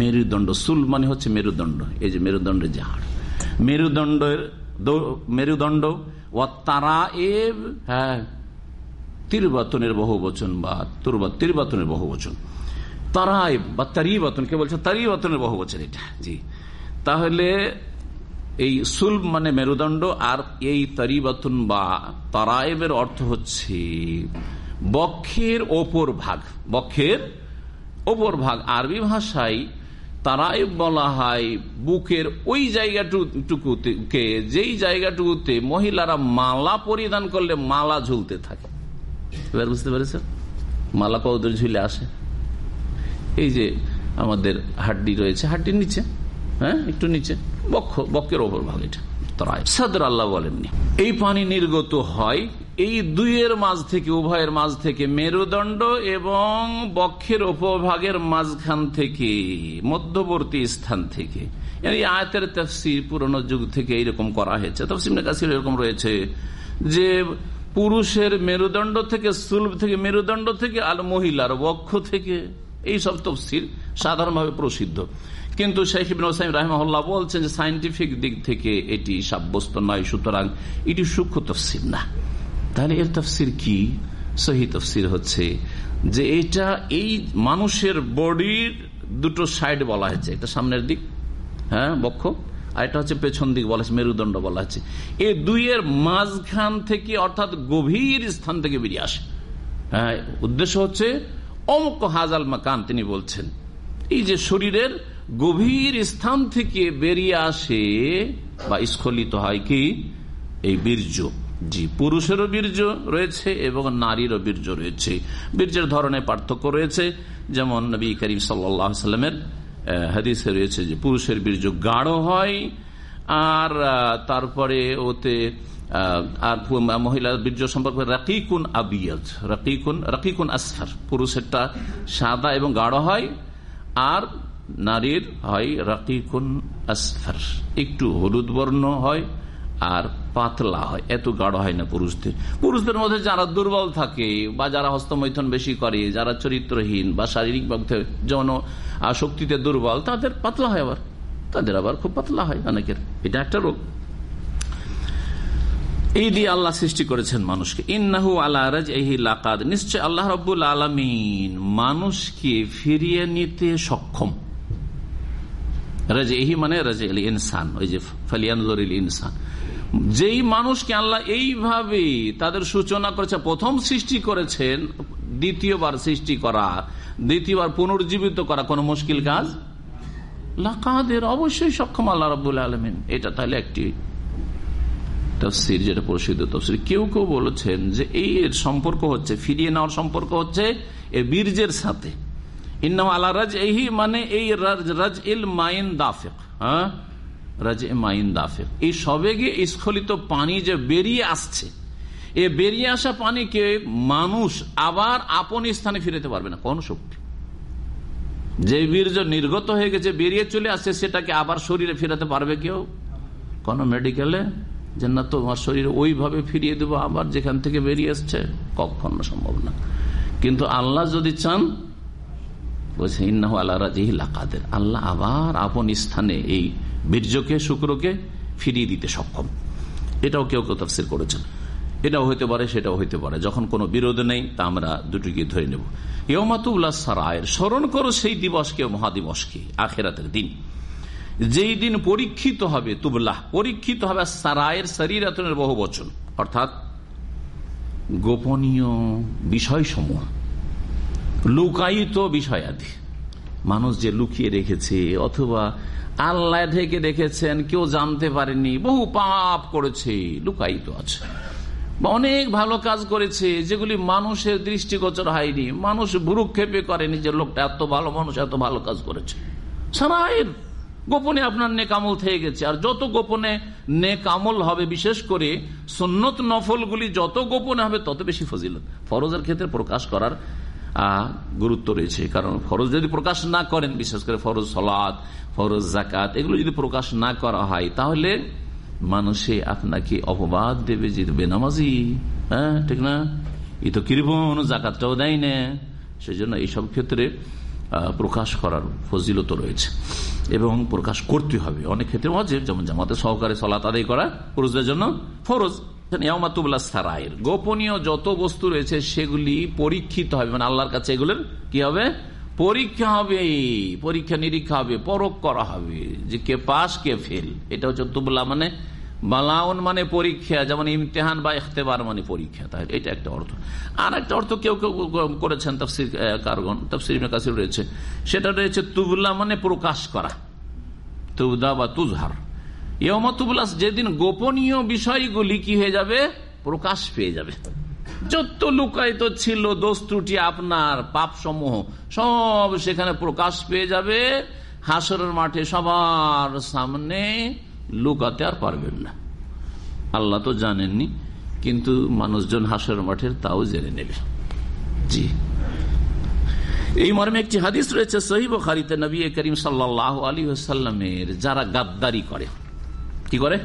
মেরুদণ্ড। সুল মানে হচ্ছে মেরুদণ্ড, এই যে মেরুদণ্ডের যে হাড় মেরুদণ্ডের মেরুদণ্ড ও তারা এ হ্যাঁ তিরবাতনের বহু বচন বা তুরবা, তিরবাতনের বহু বচন। তারাই বা তারিবাতন, কে বলছে? তারিবাতনের বহু বচন এটা, জি। তাহলে এই সুলভ মানে মেরুদণ্ড, আর এই তারিবাতন বা তারাইবের অর্থ হচ্ছে বক্ষের ওপর ভাগ। বক্ষের ওপর ভাগ আরবি ভাষায় তারাই বলা হয় বুকের ওই জায়গাটুকুকে যেই জায়গাটুকুতে মহিলারা মালা পরিধান করলে মালা ঝুলতে থাকে। এবার বুঝতে পেরেছেন? মালা কৌদর ঝুলে আসে। এই যে আমাদের হাড্ডি রয়েছে, হাড্ডির নিচে হ্যাঁ একটু নিচে, বক্ষ বক্ষের ওপর ভাগ এটা। আল্লাহ বলেননি। এই পানি নির্গত হয় এই দুইয়ের মাঝ থেকে, উভয়ের মাঝ থেকে, মেরুদণ্ড এবং বক্ষের উপভাগের মাঝখান থেকে, মধ্যবর্তী স্থান থেকে। এই আয়তের তফসির পুরনো যুগ থেকে এইরকম করা হয়েছে। তফসিমের কাছে এরকম রয়েছে যে, পুরুষের মেরুদণ্ড থেকে, সুলভ থেকে, মেরুদণ্ড থেকে, আর মহিলার বক্ষ থেকে এই সব তফসির সাধারণভাবে প্রসিদ্ধ। কিন্তু শেখ ইবিন বলছেন যে সাইন্টিফিক দিক থেকে এটি সাব্যস্ত নয়, সুতরাং এটি সূক্ষ্ম তফসির না। তাহলে এর তফসির কি? সহি তফসির হচ্ছে যে এটা এই মানুষের বডির দুটো সাইড বলা হয়েছে। এটা সামনের দিক হ্যাঁ বক্ষ, আর এটা হচ্ছে পেছন দিক বলা হচ্ছে মেরুদণ্ড বলা হচ্ছে এই দুইয়ের মাঝখান থেকে অর্থাৎ গভীর স্থান থেকে বেরিয়ে আসে। হ্যাঁ উদ্দেশ্য হচ্ছে অমুক হাজাল মাকান তিনি বলছেন। এই যে শরীরের গভীর স্থান থেকে বেরিয়ে আসে বা স্খলিত হয় কি? এই বীর্য। জি, পুরুষেরও বীর্য রয়েছে এবং নারীরও বীর্য রয়েছে। বীর্যের ধরনের পার্থক্য রয়েছে। যেমন নবী করিম সাল্লামের হাদিসে রয়েছে যে পুরুষের বীর্য গাঢ় হয় আর তারপরে ওতে আর মহিলার বীর্য সম্পর্কে রাকিকুন আবিয়াজ রাকিকুন রাকিকুন আসফার। পুরুষেরটা সাদা এবং গাঢ় হয় আর নারীর হয় রাকিকুন আসফার। একটু হলুদ বর্ণ হয় আর পাতলা হয়। এত গাঢ় হয় না পুরুষদের। পুরুষদের মধ্যে যারা দুর্বল থাকে বা যারা হস্তমৈথন বেশি করে, যারা চরিত্রহীন বা শারীরিক যৌন শক্তিতে দুর্বল, তাদের পাতলা হয় আবার। তাদের আবার খুব পাতলা হয় অনেকের। এটা একটা রোগ। এই দিয়ে আল্লাহ সৃষ্টি করেছেন মানুষকে। ইন্নাহু আল্লাহ লাকাদ। নিশ্চয় আল্লাহ রব্বুল আলমিন মানুষকে ফিরিয়ে নিতে সক্ষম। রাজ এহি মানে রাজ ইনসান, ওই যে ফালিয়ান ইনসান। যেই মানুষকে আল্লাহ এইভাবে তাদের সূচনা করেছে, প্রথম সৃষ্টি করেছেন, দ্বিতীয়বার সৃষ্টি করা, দ্বিতীয়বার পুনর্জীবিত করা, কোন মুশকিল কাজ? লাকাদের অবশ্যই সক্ষম আল্লাহ রবুল্লা আলমিন। এটা তাহলে একটি তফসির, যেটা প্রসিদ্ধ তফসির। কেউ কেউ বলেছেন যে এই এর সম্পর্ক হচ্ছে, ফিরিয়ে নেওয়ার সম্পর্ক হচ্ছে এ বীর্যের সাথে। মানে এই রাজ ইল মাইন দাফেক হ্যাঁ? রাজে মাইন দাফের এই সবেগে স্খলিত পানি যে বেরিয়ে আসছে, এ বেরিয়ে আসা পানিকে মানুষ আবার আপন স্থানে ফিরেতে পারবে না। কোন শক্তি। যে বীর্য নির্গত হয়ে গেছে, বেরিয়ে চলে আসছে, সেটাকে আবার শরীরে ফিরাতে পারবে কেউ? কোন মেডিকেলে? যে না তোমার শরীরে ওইভাবে ফিরিয়ে দেবো, আবার যেখান থেকে বেরিয়ে আসছে কখনো সম্ভব না। কিন্তু আল্লাহ যদি চান বলছে আল্লাহ আবার আপন স্থানে এই বীর্যকে, শুক্রকে ফিরিয়ে দিতে সক্ষম। এটাও কেউ কেউ তফসির করেছেন। এটাও হইতে পারে, সেটাও হইতে পারে। যখন কোনো বিরোধ নেই, তা আমরা দুটিকে ধরে নেব। ইয়মাতুল্লাহ সারায়ের, স্মরণ করো সেই দিবসকে, মহাদিবসকে, আখেরাতের দিন। যেই দিন পরীক্ষিত হবে তুবলাহ পরীক্ষিত হবে সারায়ের শরীরাতনের বহু বচন। অর্থাৎ গোপনীয় বিষয় সমূহ লুকায়িত বিষয়াদি। মানুষ যে লুকিয়ে রেখেছে অথবা আল্লাহ ঢেকে রেখেছেন, কেউ জানতে পারেনি, বহু পাপ করেছে, লুকায়িত আছে। অনেক ভালো কাজ করেছে, যেগুলি মানুষের দৃষ্টিগোচর হয়নি। মানুষ ভুরুক্ষেপে করেনি যে লোকটা এত ভালো মানুষ, এত ভালো কাজ করেছে। সারায়ের গোপনে আপনার নেকামল থেকে গেছে। আর যত গোপনে নেকামল হবে, বিশেষ করে সন্ন্যত নফলগুলি যত গোপনে হবে, তত বেশি ফজিলত। ফরজের ক্ষেত্রে প্রকাশ করার গুরুত্ব রয়েছে। কারণ ফরজ যদি প্রকাশ না করেন, বিশেষ করে ফরজ সলাদ ফরজ জাকাত এগুলো যদি প্রকাশ না করা হয়, তাহলে মানুষে আপনাকে অপবাদ দেবে, যে বেনামাজি। হ্যাঁ ঠিক না? ই তো কিরবন জাকাতটাও দেয় না। সেই জন্য এইসব ক্ষেত্রে প্রকাশ করার ফজিলত রয়েছে। এবং প্রকাশ করতে হবে। অনেক ক্ষেত্রে যেমন জামাতে সহকারে সলাত আদায় করা পুরুষদের জন্য ফরজ। গোপনীয় যত বস্তু রয়েছে, সেগুলি পরীক্ষিত হবে। মানে আল্লাহর কাছে এগুলোর কি হবে? পরীক্ষা হবে, পরীক্ষা নিরীক্ষা হবে পরক করা হবে, যে কে পাস, কে ফেল। এটা হচ্ছে তুবলা মানে বালাউন মানে পরীক্ষা, যেমন ইমতেহান বা ইখতেবার মানে পরীক্ষা। তাহলে এটা একটা অর্থ। আর একটা অর্থ কেউ কেউ করেছেন তফসির কারগন, তফসির কাছে রয়েছে। সেটা রয়েছে তুবলা মানে প্রকাশ করা। তুবদা বা তুজহার। ইয়মতুবুল্লাস যেদিন গোপনীয় বিষয়গুলি কি হয়ে যাবে? প্রকাশ পেয়ে যাবে। যত লুকায়িত ছিল, দোষ ত্রুটি আপনার পাপ সমূহ সব সেখানে প্রকাশ পেয়ে যাবে। হাসরের মাঠে সবার সামনে লুকাতে আর পারবেন না। আল্লাহ তো জানেননি, কিন্তু মানুষজন হাসর মাঠের তাও জেনে নেবে। জি। এই মর্মে একটি হাদিস রয়েছে সহিব খারিতে নবী করিম সাল্লাহ আলী সাল্লামের যারা গাদ্দারি করে। কি করে?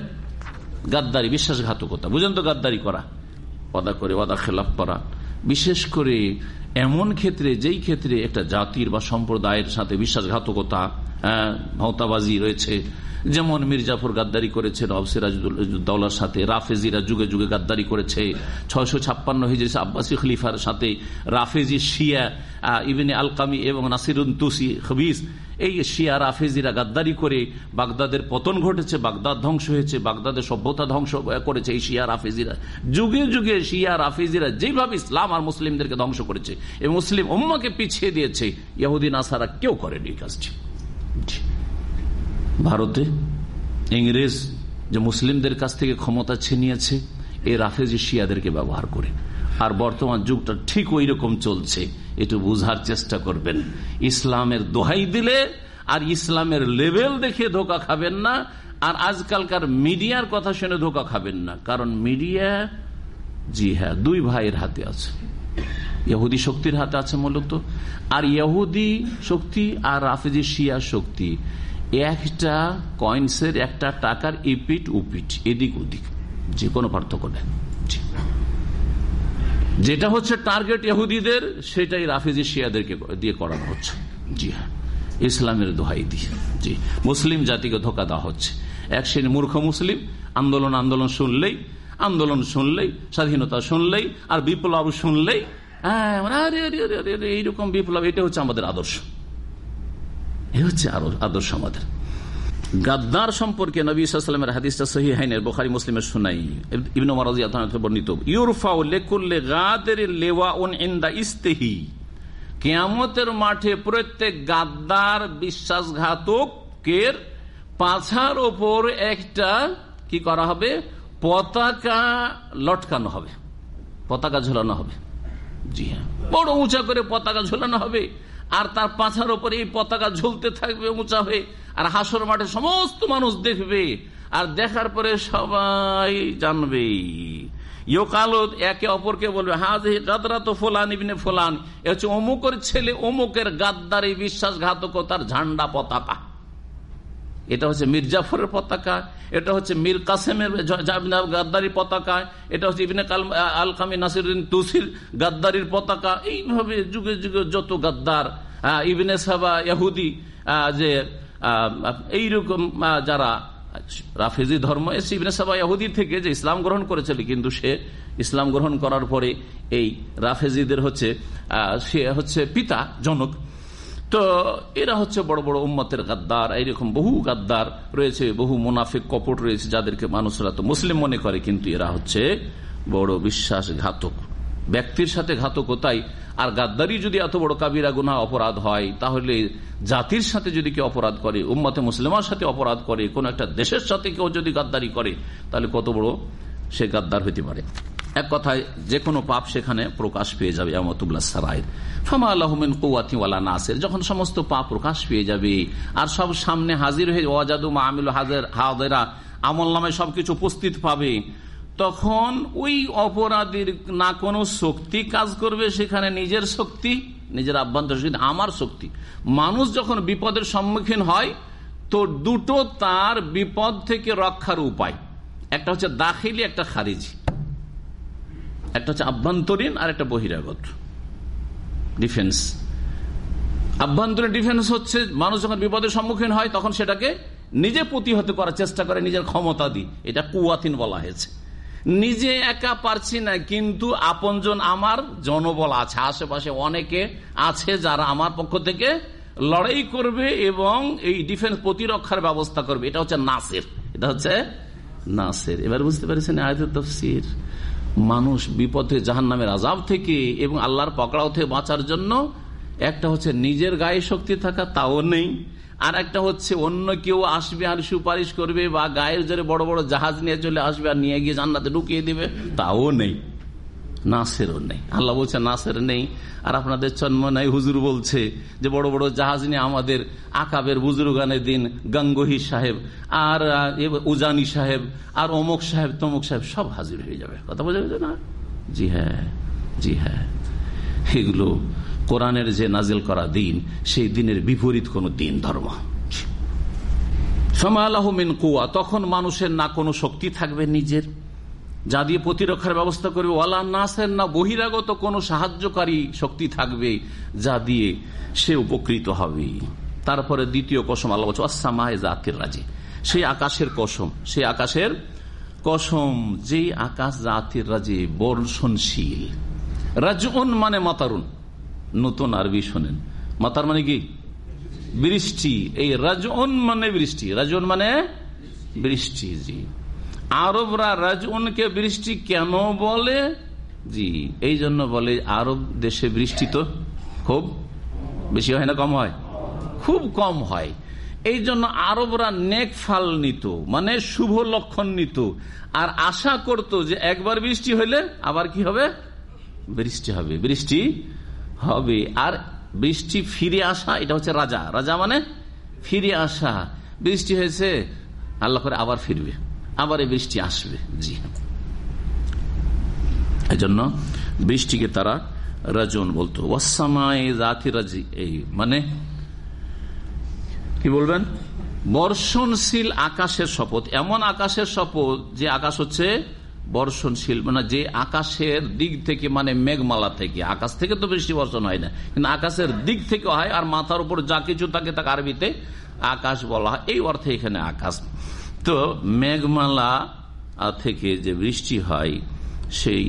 গাদ্দারি, বিশ্বাসঘাতকতা। বুঝেন তো গাদ্দারি করা। ওদা করে ওদা খেলাপ করা। বিশেষ করে এমন ক্ষেত্রে, যেই ক্ষেত্রে একটা জাতির বা সম্প্রদায়ের সাথে বিশ্বাসঘাতকতা ভৌতাবাজি রয়েছে। যেমন মির্জাফর গাদ্দারি করেছে, রব সিরাজউদ্দৌলার সাথে। রাফেজিরা যুগে যুগে গাদ্দারি করেছে। ছয়শো ছাপ্পান্ন হিজরি আব্বাসী খলিফার সাথে রাফেজি, শিয়া ইবিনে আলকামি এবং নাসিরুন তুসি হবিস এই শিয়া রাফেজিরা গাদ্দারি করে বাগদাদের পতন ঘটেছে, বাগদাদ ধ্বংস হয়েছে, বাগদাদের সভ্যতা ধ্বংস করেছে এই শিয়া রাফেজিরা যুগে যুগে শিয়া রাফেজিরা যেভাবে ইসলাম আর মুসলিমদেরকে ধ্বংস করেছে এই মুসলিম উম্মাকে পিছিয়ে দিয়েছে ইহুদিন আসারা কেউ করেনি এই কাজটি। ভারতে ইংরেজ যে মুসলিমদের কাছ থেকে ক্ষমতা ছিনিয়েছে এই রাফেজি শিয়াদেরকে ব্যবহার করে। আর বর্তমান যুগটা ঠিক ওই রকম চলছে। একটু বুঝার চেষ্টা করবেন। ইসলামের দোহাই দিলে আর ইসলামের লেভেল দেখে ধোকা খাবেন না, আর আজকালকার মিডিয়ার কথা শুনে ধোকা খাবেন না। কারণ মিডিয়া, জি হ্যাঁ দুই ভাইয়ের হাতে আছে। ইহুদি শক্তির হাতে আছে মূলত। আর ইহুদি শক্তি আর রাফেজি শিয়া শক্তি। একটা কয়েন্সের একটা টাকার ইপিট উপিট এদিক ওদিক যে কোনো পার্থক্য নেই। যেটা হচ্ছে টার্গেট ইহুদিদের, সেটাই রাফিজি শিয়াদেরকে দিয়ে করানো হচ্ছে। জি হ্যাঁ। ইসলামের দোহাই দিয়ে। জি। মুসলিম জাতিকে ধোকা দেওয়া হচ্ছে। এক শ্রেণি মূর্খ মুসলিম, আন্দোলন আন্দোলন শুনলেই আন্দোলন শুনলেই, স্বাধীনতা শুনলেই, আর বিপ্লব শুনলেই হ্যাঁ এইরকম বিপ্লব, এটা হচ্ছে আমাদের আদর্শ। এ হচ্ছে আদর্শ আমাদের। গাদ্দার সম্পর্কে নবী সাল্লামের হাদিসটা সহি হাইনের বোখারি মুসলিমের শুনাই ইবনু মারাজি বর্ণিত গাদের লেওয়া ইস্তেহি। কেয়ামতের মাঠে প্রত্যেক গাদ্দার বিশ্বাসঘাতকের পাছার ওপর একটা কি করা হবে? পতাকা লটকানো হবে। পতাকা ঝোলানো হবে। জি হ্যাঁ। বড় উঁচা করে পতাকা ঝোলানো হবে। আর তার পাছার ওপরে এই পতাকা ঝুলতে থাকবে, উঁচা হয়ে। আর হাসর মাঠে সমস্ত মানুষ দেখবে, আর দেখার পরে সবাই জানবে। একে অপরকে বলবে হাজ রাতরা তো ফোলান ইবিনে ফোলান। হচ্ছে অমুকের ছেলে, অমুকের গাদ্দারি বিশ্বাসঘাতকতার ঝান্ডা পতাকা। এটা হচ্ছে মির্জাফরের পতাকা, এটা হচ্ছে মীর কাসেমের গাদ্দারি পতাকা, এটা হচ্ছে ইবিনে আলকামি নাসিরুদ্দিন তুসির গাদ্দারির পতাকা। এইভাবে যুগে যুগে যত গাদ্দার ইবিনে সাবা ইহুদি যে এইরকম যারা রাফেজি ধর্ম, এসে সাবা থেকে যে ইসলাম গ্রহণ করেছিল, কিন্তু সে ইসলাম গ্রহণ করার পরে এই রাফেজিদের হচ্ছে সে হচ্ছে পিতা, জনক। তো এরা হচ্ছে বড় বড় উম্মতের গাদ্দার, এইরকম বহু গাদ্দার রয়েছে, বহু মুনাফিক কপট রয়েছে, যাদেরকে মানুষরা তো মুসলিম মনে করে, কিন্তু এরা হচ্ছে বড় বিশ্বাসঘাতক। ব্যক্তির সাথে ঘাতকতাই আর গাদ্দারি যদি এত বড় কাবিরা গুনা অপরাধ হয়, তাহলে জাতির সাথে যদি কেউ অপরাধ করে, উম্মতে মুসলিমার সাথে অপরাধ করে, কোন একটা দেশের সাথে কেউ যদি গাদ্দারি করে, তাহলে কত বড় সে গাদ্দার হইতে পারে। এক কথায় যে কোনো পাপ সেখানে প্রকাশ পেয়ে যাবে কৌয়াতিওয়ালা নাসের। যখন সমস্ত পাপ প্রকাশ পেয়ে যাবে, আর সব সামনে হাজির হয়ে, ওয়াজাদু মাহমিল হাজের, হাজেরা, আমল নামে সবকিছু উপস্থিত পাবে তখন ওই অপরাধীর না কোনো শক্তি কাজ করবে, সেখানে নিজের শক্তি, নিজের আভ্যন্তর শক্তি, আমার শক্তি। মানুষ যখন বিপদের সম্মুখীন হয়, তো দুটো তার বিপদ থেকে রক্ষার উপায়। একটা হচ্ছে দাখিলি, একটা খারিজি। একটা হচ্ছে আভ্যন্তরীণ আর একটা বহিরাগত। ডিফেন্স। আভ্যন্তরীণ ডিফেন্স হচ্ছে, মানুষ যখন বিপদের সম্মুখীন হয়, তখন সেটাকে নিজে প্রতিহত করার চেষ্টা করে, নিজের ক্ষমতা দি এটা কুয়াতিন বলা হয়েছে। নিজে একা পারছি না, কিন্তু আপনজন আমার জনবল আছে। আশেপাশে অনেকে আছে যারা আমার পক্ষ থেকে লড়াই করবে এবং এই ডিফেন্স প্রতিরক্ষার ব্যবস্থা করবে। এটা হচ্ছে নাসের। এটা হচ্ছে নাসের। এবার বুঝতে পেরেছেন আয়ত তফসির, মানুষ বিপদে জাহান নামের আজাব থেকে এবং আল্লাহর পকড়াও থেকে বাঁচার জন্য একটা হচ্ছে নিজের গায়ে শক্তি থাকা, তাও নেই। আর একটা হচ্ছে, অন্য কেউ আসবে আর সুপারিশ করবে বা গায়ের জোরে বড় বড় জাহাজ নিয়ে চলে আসবে আর নিয়ে গিয়ে জান্নাতে ঢুকিয়ে দিবে, তাও নেই। নাসেরও নেই। আল্লাহ বলছে, নাসের নেই। আর আপনাদের জন্ম নাই হুজুর বলছে যে, বড় বড় জাহাজ নিয়ে আমাদের আকাবের বুজুরগানের দিন গঙ্গোহী সাহেব আর উজানি সাহেব আর অমুক সাহেব, তমুক সাহেব সব হাজির হয়ে যাবে। কথা বোঝা গেছে না? জি হ্যাঁ জি হ্যাঁ। এগুলো কোরআনের যে নাজিল করা দিন, সেই দিনের বিপরীত কোন দিন ধর্ম। সমালাহমিন কুয়া তখন মানুষের না কোনো শক্তি থাকবে নিজের। যা দিয়ে প্রতিরক্ষার ব্যবস্থা করবে। ওয়ালা নাসের না বহিরাগত কোনো সাহায্যকারী শক্তি থাকবে, যা দিয়ে সে উপকৃত হবে। তারপরে দ্বিতীয় কসম আল্লাহ আসামায় জাতির রাজি। সেই আকাশের কসম, সেই আকাশের কসম যে আকাশ জাতির রাজে, বর্ষণশীল। রাজন মানে মাতারুন নতুন আরবি শোনেন। মাতার মানে কি? বৃষ্টি। এই রাজন মানে বৃষ্টি। রাজন মানে বৃষ্টি, জি। আরবরা রাজনকে বৃষ্টি কেন বলে? জি, এই জন্য বলে, আরব দেশে বৃষ্টি তো খুব বেশি হয় না, কম হয়? খুব কম হয়। এই জন্য আরবরা নেক ফাল নিত মানে শুভ লক্ষণ নিত, আর আশা করত যে একবার বৃষ্টি হইলে আবার কি হবে? বৃষ্টি হবে। বৃষ্টি হবে। আর বৃষ্টি ফিরে আসা, এটা হচ্ছে রাজা। রাজা মানে ফিরে আসা। বৃষ্টি হয়েছে, আল্লাহ করে আবার ফিরবে। আবার এই বৃষ্টি আসবে। জি। এই জন্য বৃষ্টিকে তারা রাজন বলতো। জাতি রাজি, এই মানে কি বলবেন? বর্ষণশীল আকাশের শপথ। এমন আকাশের শপথ যে আকাশ হচ্ছে বর্ষণশীল মানে যে আকাশের দিক থেকে মানে মেঘমালা থেকে, আকাশ থেকে তো বৃষ্টি বর্ষণ হয় না, কিন্তু আকাশের দিক থেকে হয় আর মাথার উপর যা কিছু থাকে তাকে আরবিতে আকাশ বলা হয়। এই অর্থে এখানে আকাশ। তো মেঘমালা থেকে যে বৃষ্টি হয়, সেই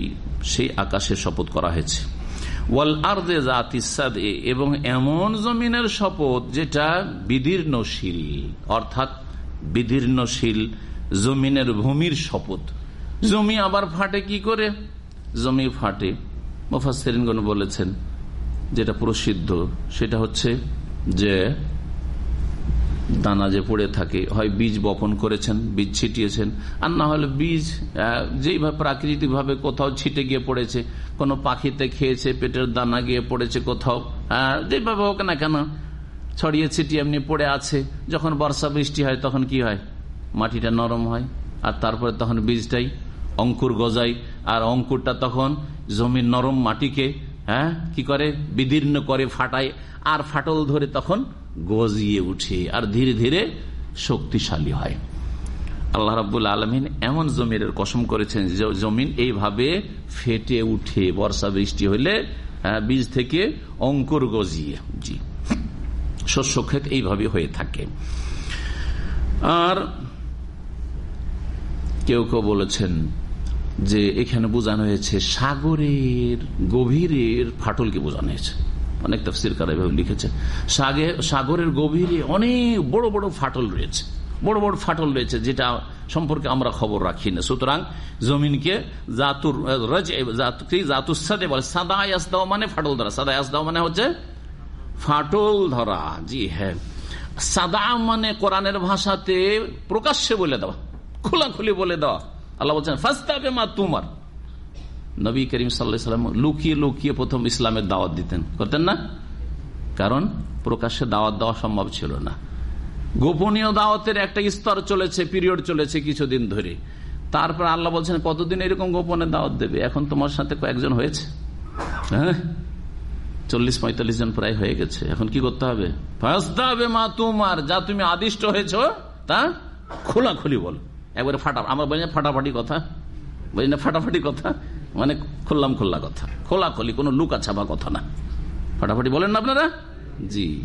সেই আকাশের শপথ করা হয়েছে। ওয়াল এবং এমন জমিনের শপথ যেটা বিদীর্ণশীল, অর্থাৎ বিদীর্ণশীল জমিনের ভূমির শপথ। জমি আবার ফাটে কি করে? জমি ফাটে। মুফাসেরিনগণ বলেছেন, যেটা প্রসিদ্ধ, সেটা হচ্ছে যে দানা যে পড়ে থাকে, হয় বীজ বপন করেছেন, বীজ ছিটিয়েছেন, আর না হলে বীজ যেইভাবে প্রাকৃতিক ভাবে কোথাও ছিটে গিয়ে পড়েছে, কোনো পাখিতে খেয়েছে, পেটের দানা গিয়ে পড়েছে কোথাও যেভাবে হোক না কেন, ছড়িয়ে ছিটিয়ে এমনি পড়ে আছে, যখন বর্ষা বৃষ্টি হয় তখন কি হয়? মাটিটা নরম হয়, আর তারপরে তখন বীজটাই অঙ্কুর গজায় আর অঙ্কুরটা তখন জমির নরম মাটিকে হ্যাঁ কি করে? বিদীর্ণ করে ফাটায়, আর ফাটল ধরে তখন গজিয়ে উঠে, আর ধীরে ধীরে শক্তিশালী হয়। আল্লাহ রাবুল আলমিন এমন জমির কসম করেছেন যে জমিন এইভাবে ফেটে উঠে, বর্ষা বৃষ্টি হইলে বীজ থেকে অঙ্কুর গজিয়ে, জি। শস্য ক্ষেত এইভাবে হয়ে থাকে। আর কেউ কেউ বলেছেন যে এখানে বোঝানো হয়েছে, সাগরের গভীরের ফাটলকে বোঝানো হয়েছে। অনেক তফসির কারা এভাবে লিখেছে। সাগরের গভীরে অনেক বড় বড় ফাটল রয়েছে। বড় বড় ফাটল রয়েছে যেটা সম্পর্কে আমরা খবর রাখি না। সুতরাং জমিনকে জাতুর সাদা মানে ফাটল ধরা। সাদা আয়াস দেওয়া মানে হচ্ছে ফাটল ধরা। জি হ্যাঁ। সাদা মানে কোরআনের ভাষাতে প্রকাশ্যে বলে দেওয়া। খোলাখুলি বলে দেওয়া। আল্লাহ বলছেন, ফাস্তাবে মা তোমার। নবী করিম সাল্লাম লুকিয়ে লুকিয়ে প্রথম ইসলামের দাওয়াত দিতেন। করতেন না? কারণ প্রকাশ্যে দাওয়াত দেওয়া সম্ভব ছিল না। গোপনীয় দাওয়াতের একটা স্তর চলেছে, পিরিয়ড চলেছে কিছুদিন ধরে। তারপর আল্লাহ বলছেন, কতদিন এরকম গোপনে দাওয়াত দেবে? এখন তোমার সাথে কয়েকজন হয়েছে? হ্যাঁ? চল্লিশ পঁয়তাল্লিশ জন প্রায় হয়ে গেছে। এখন কি করতে হবে? হবে মা তোমার। যা তুমি আদিষ্ট হয়েছ, তা খোলাখুলি বল। একবারে ফাটা আমার বলি না ফাটাফাটি কথা। বলি না ফাটাফাটি কথা মানে খুললাম খোল্লা কথা। খোলা খোলি, কোনো লুকা ছাপা কথা না। ফাটাফাটি বলেন না আপনারা? জি।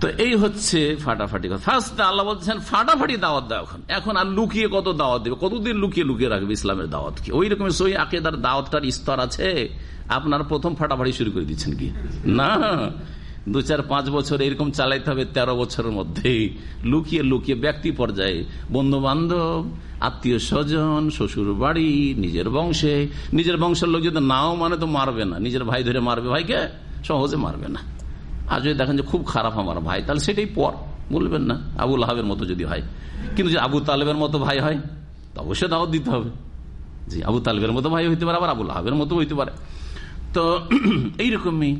তো এই হচ্ছে ফাটাফাটি কথা। ফার্স্ট আল্লাহ বলছেন, ফাটাফাটি দাওয়াত দাও এখন। এখন আর লুকিয়ে কত দাওয়াত দেবে? কতদিন লুকিয়ে লুকিয়ে রাখবে ইসলামের দাওয়াত কি? ওই রকম সই আকেদার দাওয়াতটার স্তর আছে। আপনার প্রথম ফাটাফাটি শুরু করে দিচ্ছেন কি? না। দু চার পাঁচ বছর এরকম চালাইতে হবে তেরো বছরের মধ্যে। লুকিয়ে লুকিয়ে ব্যক্তি পর্যায়ে বন্ধু বান্ধব আত্মীয় স্বজন, শ্বশুর বাড়ি, নিজের বংশে। নিজের বংশের লোক যদি নাও মানে তো মারবে না। নিজের ভাই ধরে মারবে। ভাইকে সহজে মারবে না। আর যদি দেখেন যে খুব খারাপ আমার ভাই, তাহলে সেটাই পর। বলবেন না আবুল আহাবের মতো যদি হয়। কিন্তু যে আবু তালেবের মতো ভাই হয়, তো অবশ্যই দাওয়াত দিতে হবে। জি আবু তালেবের মতো ভাই হইতে পারে, আবার আবুল আহাবের মতো হইতে পারে। তো এইরকমই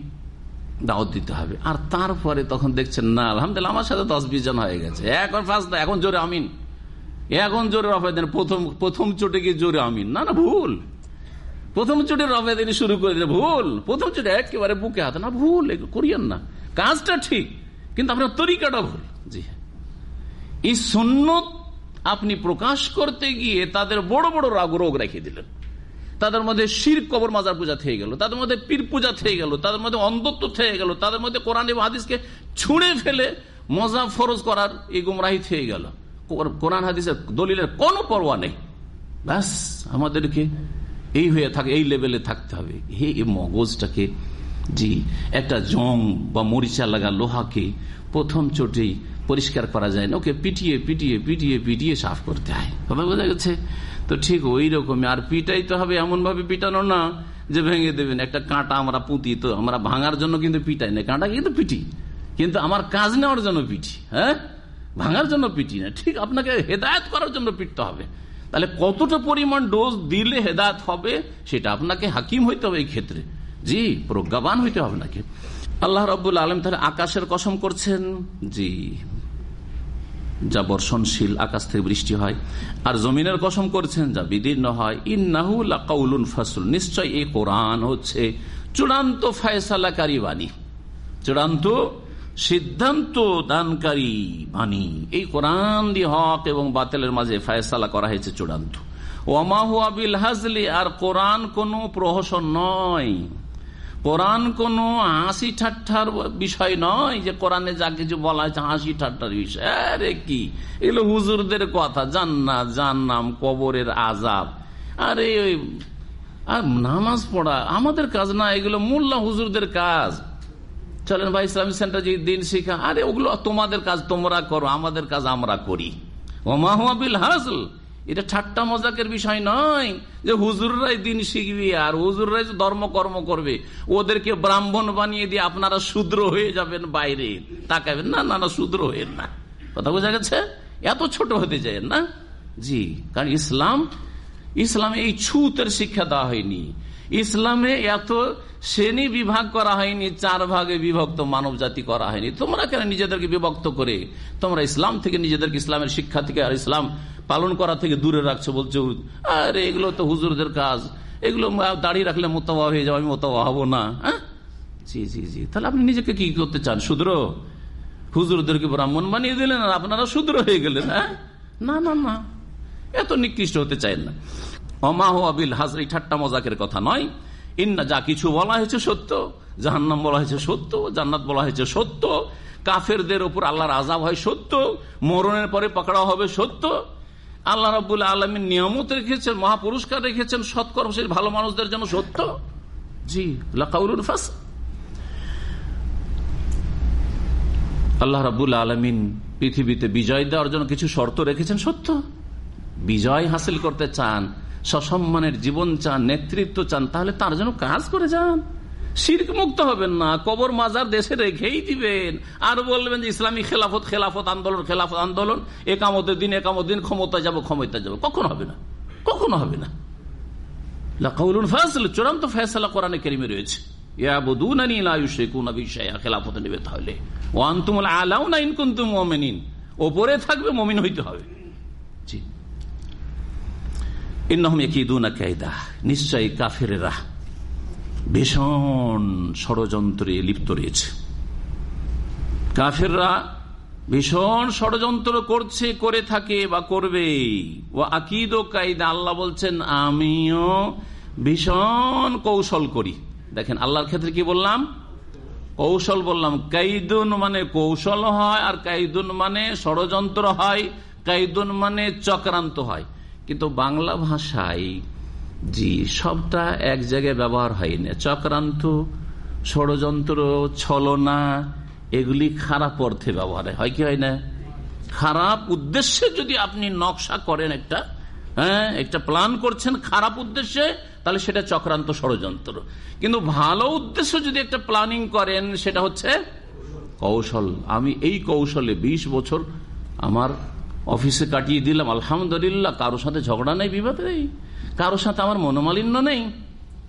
দাওয়াত দিতে হবে। আর তারপরে তখন দেখছেন, না, আলহামদুলিল্লাহ, আমার সাথে দশ বিশ জন হয়ে গেছে। এখন ফার্স্ট এখন জোরে আমিন। এখন জোরে রফে দেন, প্রথম প্রথম চোটে গিয়ে জোরে আমিন? না না, ভুল। প্রথম চোটে রফে দিন, শুরু করে দিলে ভুল। প্রথম চোটে একেবারে বুকে হাতে, না, ভুল করিয়েন না। কাজটা ঠিক, কিন্তু আপনার তরিকাটা ভুল। জি হ্যাঁ। এই সন্ন্যত আপনি প্রকাশ করতে গিয়ে তাদের বড় বড় রাগ, রোগ রেখে দিলেন। তাদের মধ্যে শির কবর মাজার পূজা থেকে গেল, তাদের মধ্যে পীর পূজা থেকে গেল, তাদের মধ্যে অন্ধত্ব থেকে গেল, তাদের মধ্যে কোরআন এবং হাদিসকে ছুঁড়ে ফেলে মজা ফরজ করার এই গুমরাহি থেকে গেল। কোরআন হাদিসের দলিলের কোনো পরোয়া নেই। ব্যাস, আমাদেরকে এই হয়ে থাকে, এই লেভেলে থাকতে হবে। হে এই মগজটাকে, জি, একটা জং বা মরিচা লাগা লোহাকে প্রথম চোটেই পরিষ্কার করা যায় না। ওকে পিটিয়ে পিটিয়ে পিটিয়ে পিটিয়ে সাফ করতে হয়। কথা বোঝা গেছে? তো ঠিক ওই রকমই আর পিটাইতে হবে এমন ভাবে পিটানো না যে ভেঙে দেবেন। একটা কাঁটা আমরা পুঁতি তো আমরা ভাঙার জন্য কিন্তু পিটাই না। কাঁটা কিন্তু পিটি। কিন্তু আমার কাজ নেওয়ার জন্য পিটি হ্যাঁ? ভাঙার জন্য পিটি না। ঠিক আপনাকে হেদায়ত করার জন্য পিটতে হবে। তাহলে কতটা পরিমাণ ডোজ দিলে হেদায়ত হবে সেটা আপনাকে হাকিম হইতে হবে এই ক্ষেত্রে। জি, প্রজ্ঞাবান হইতে হবে নাকি আল্লাহ রবুল আলম তাহলে আকাশের কসম করছেন? জি। যা বর্ষণশীল আকাশ থেকে বৃষ্টি হয়। আর জমিনের কসম করছেন, যা বিদীর্ণ হয়। ইন্নাহুল ফাসুল নিশ্চয় এই কোরআন হচ্ছে চূড়ান্ত ফায়সালাকারী বাণী। চূড়ান্ত সিদ্ধান্ত দানকারী বাণী। এই কোরআন দিয়ে হক এবং বাতিলের মাঝে ফায়সালা করা হয়েছে চূড়ান্ত। ওমাহু আবিল হাজলি। আর কোরআন কোন প্রহসন নয়। কোরআন কোন হাসি ঠাট্টার বিষয় নয় যে কোরআনে যা কিছু বলা হয়েছে হাসি ঠাট্টার বিষয়। আরে কি? এগুলো হুজুরদের কথা, জান্নাত জান্নাম কবরের আজাব আরে ওই, আর নামাজ পড়া, আমাদের কাজ না, এগুলো মোল্লা হুজুরদের কাজ। চলেন ভাই ইসলামিক সেন্টার যে দিন শিখা, আরে ওগুলো তোমাদের কাজ, তোমরা করো, আমাদের কাজ আমরা করি। ওমাহুয়াবিল হাসল। এটা ঠাট্টা মজাকের বিষয় নয় যে হুজুররাই দিন শিখবি আর হুজুররাই ধর্মকর্ম করবে। ওদেরকে ব্রাহ্মণ বানিয়ে দিয়ে আপনারা শূদ্র হয়ে যাবেন বাইরে। তাকাবেন, না না না, শূদ্র হয়ে না। কথা বোঝা গেছে? এত ছোট হতে চাই না? জি, কারণ ইসলাম, ইসলামে এই ছুতের শিক্ষা দেওয়া হয়নি। ইসলামে এত শ্রেণি বিভাগ করা হয়নি, চার ভাগে বিভক্ত মানব জাতি করা হয়নি। তোমরা কেন নিজেদেরকে বিভক্ত করে? তোমরা ইসলাম থেকে নিজেদেরকে ইসলামের শিক্ষা থেকে আর ইসলাম পালন করা থেকে দূরে রাখছো বলছো আরে এগুলো তো হুজুরদের কাজ। এগুলো দাঁড়িয়ে রাখলে মোতাবা হয়ে যাব আমি মোতাবা হব না হ্যাঁ? জি জি জি। তাহলে আপনি নিজেকে কি করতে চান শুদ্র হুজুরদেরকে ব্রাহ্মণ বানিয়ে দিলেন আর আপনারা শুদ্র হয়ে গেলেন হ্যাঁ? না না না। এত নিকৃষ্ট হতে চাই না। অমাহ আবিল হাজরি ঠাট্টা মজাকের কথা নয়। ইন্না যা কিছু বলা হয়েছে সত্য, জাহান্নাম বলা হয়েছে সত্য, জান্নাত বলা হয়েছে সত্য। কাফেরদের ওপর আল্লাহর আজাব হয় সত্য, মরণের পরে পাকড়া হবে সত্য। আল্লাহ রবুল আলমীর নিয়মত রেখেছেন, মহাপুরস্কার রেখেছেন, সৎকর্মশীল, ভালো মানুষদের জন্য সত্য? জি লাকাউল ফাস। আল্লাহ রাবুল আলমিন পৃথিবীতে বিজয় দেওয়ার জন্য কিছু শর্ত রেখেছেন, সত্য? বিজয় হাসিল করতে চান, সসম্মানের জীবন চান, নেতৃত্ব চান, তাহলে তার জন্য কাজ করে যান। শির্ক মুক্ত হবেন না, কবর মাজার দেশে রেখেই দিবেন। আর বলবেন যে ইসলামী খেলাফত খেলাফত আন্দোলন খেলাফত আন্দোলন, একামতের দিন একামত দিন ক্ষমতা যাব ক্ষমতা যাব। কখনো হবে না, কখনো হবে না। চূড়ান্ত ফেসলা রয়েছে। তাহলে আলাউ না ওপরে থাকবে, মমিন হইতে হবে। জি। নিশ্চয়ই কাফেরেরা ভীষণ ষড়যন্ত্রে লিপ্ত রয়েছে। কাফেররা ভীষণ ষড়যন্ত্র করছে, করে থাকে বা করবে। ও আকিদ ও কায়দা আল্লাহ বলছেন, আমিও ভীষণ কৌশল করি। দেখেন, আল্লাহর ক্ষেত্রে কি বললাম? কৌশল বললাম। কাইদুন মানে কৌশল হয় আর কাইদুন মানে ষড়যন্ত্র হয়, কাইদুন মানে চক্রান্ত হয়। কিন্তু বাংলা ভাষায় জি, সবটা এক জায়গায় ব্যবহার হয় না চক্রান্ত, ষড়যন্ত্র, ছলনা, এগুলি খারাপ অর্থে ব্যবহার হয়। কি হয় না? খারাপ উদ্দেশ্যে যদি আপনি নকশা করেন একটা হ্যাঁ একটা প্ল্যান করছেন খারাপ উদ্দেশ্যে, তাহলে সেটা চক্রান্ত, ষড়যন্ত্র। কিন্তু ভালো উদ্দেশ্য যদি একটা প্ল্যানিং করেন, সেটা হচ্ছে কৌশল। আমি এই কৌশলে ২০ বছর আমার অফিসে কাটিয়ে দিলাম। আলহামদুলিল্লাহ, কারোর সাথে ঝগড়া নেই, বিবাদ নেই। কারোর সাথে আমার মনোমালিন্য নেই।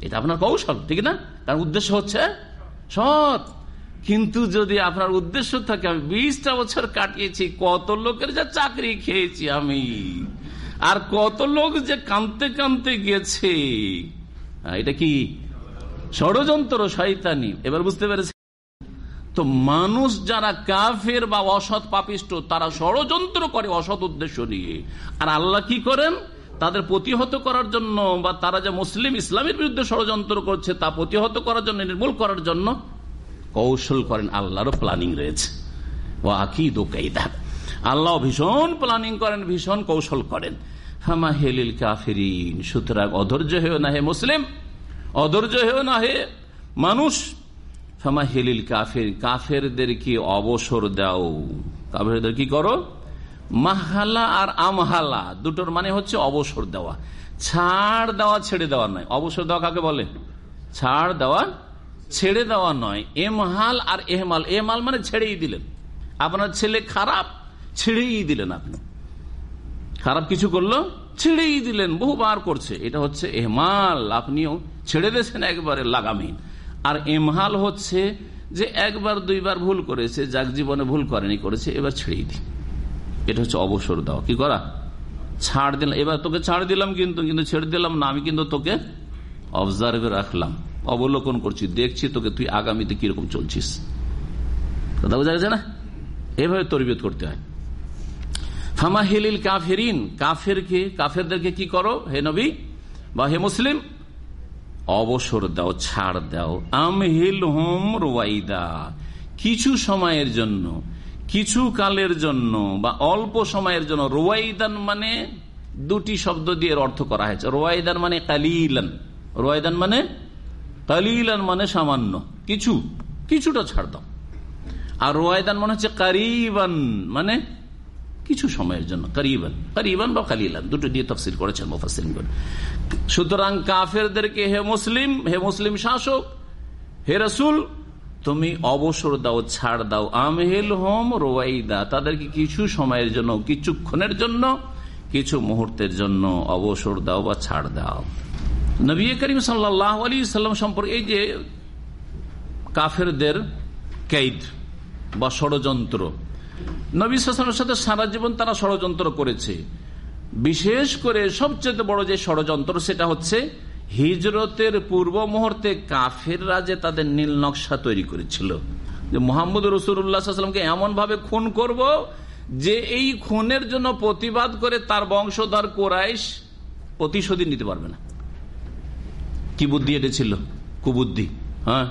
এটা আপনার কৌশল, ঠিক না? কারণ উদ্দেশ্য হচ্ছে সৎ। কিন্তু যদি আপনার উদ্দেশ্য থাকে, আমি বিশটা বছর কাটিয়েছি, কত লোকের যা চাকরি খেয়েছি আমি, আর কত লোক যে কানতে কানতে গেছে। এটা কি? ষড়যন্ত্র, শয়তানি। এবার বুঝতে পেরেছি তো মানুষ যারা কাফের বা অসৎ পাপিষ্ট, তারা ষড়যন্ত্র করে অসৎ উদ্দেশ্য নিয়ে। আর আল্লাহ কি করেন? তাদের প্রতিহত করার জন্য বা তারা যে মুসলিম ইসলামের বিরুদ্ধে ষড়যন্ত্র করছে, তা প্রতিহত করার জন্য, নির্মূল করার জন্য কৌশল করেন আল্লাহরও প্ল্যানিং রয়েছে। আল্লাহ ভীষণ প্ল্যানিং করেন, ভীষণ কৌশল করেন। হামা হেলিল কাফিরিন, সুতরাং অধৈর্য হেও না হে মুসলিম, অধৈর্য হেও না হে মানুষ। ফামা হেলিল কাফের কাফেরদেরকে অবসর দাও? কাফেরদের কি করো? মাহালা আর আমহালা, দুটোর মানে হচ্ছে অবসর দেওয়া। ছাড় দেওয়া, ছেড়ে দেওয়া নয়। অবসর দেওয়া কাকে বলে? ছাড় দেওয়া, ছেড়ে দেওয়া নয়। এমহাল আর এহমাল। এহমাল মানে ছেড়েই দিলেন। আপনার ছেলে খারাপ, ছেড়েই দিলেন আপনি। খারাপ কিছু করল, ছেড়েই দিলেন। বহুবার করছে। এটা হচ্ছে এহমাল। আপনিও ছেড়ে দিয়েছেন একবারে লাগামহীন। আর এমহাল হচ্ছে যে একবার, দুইবার ভুল করেছে, যাক জীবনে ভুল করেনি, করেছে, এবার ছেড়েই দিই এটা হচ্ছে অবসর দেওয়া কি করা? ছাড় দিলাম। এবার তোকে ছাড় দিলাম কিন্তু কিন্তু ছেড়ে দিলাম না, আমি কিন্তু তোকে অবজার্ভে রাখলাম। অবলোকন করছি, দেখছি তোকে তুই আগামীতে কীরকম চলছিস। কথা বোঝা গেছে না? এভাবে তরবিয়ত করতে হয়। ফামা হেলিল কাফেরিন, কাফেরকে, কাফেরদেরকে কি করো? হে নবী বা হে মুসলিম, অবসর দাও, ছাড় দাও। আমহিল হোম কিছু সময়ের জন্য কিছু কালের জন্য বা অল্প সময়ের জন্য রোয়াইদান মানে দুটি শব্দ দিয়ে অর্থ করা হয়েছে। রোয়াইদান মানে কালিলান। রোয়াইদান মানে কালিলান মানে সামান্য। কিছু, কিছুটা ছাড় দাও। আর রোয়াইদান মানে হচ্ছে কারিবান মানে কিছু সময়ের জন্য, কারিবান। কারিবান বা কালিলান, দুটো দিয়ে তফসিল করেছেন মুফাসিন সুতরাং কাফেরদেরকে হে মুসলিম হে মুসলিম শাসক, হে রসুল তুমি অবসর দাও, ছাড় দাও। আমহেল হোম রোয়াইদা। তাদেরকে কিছু সময়ের জন্য কিছুক্ষণের জন্য, কিছু মুহূর্তের জন্য অবসর দাও বা ছাড় দাও। নবী করিম সাল্লাহ আলী সাল্লাম সম্পর্কে এই যে কাফেরদের कैद বা ষড়যন্ত্র, নবী সালামের সাথে সারা জীবন তারা ষড়যন্ত্র করেছে। বিশেষ করে সবচেয়ে বড় যে ষড়যন্ত্র, সেটা হচ্ছে হিজরতের পূর্ব মুহূর্তে কাফেররা যে তাদের নীল নকশা তৈরি করেছিল, যে মোহাম্মদ রসুল্লাহামকে এমন ভাবে খুন করব যে এই খুনের জন্য প্রতিবাদ করে তার বংশধর কোরাইশ প্রতিশোধী নিতে পারবে না। কি বুদ্ধি এটা ছিল? কুবুদ্ধি হ্যাঁ?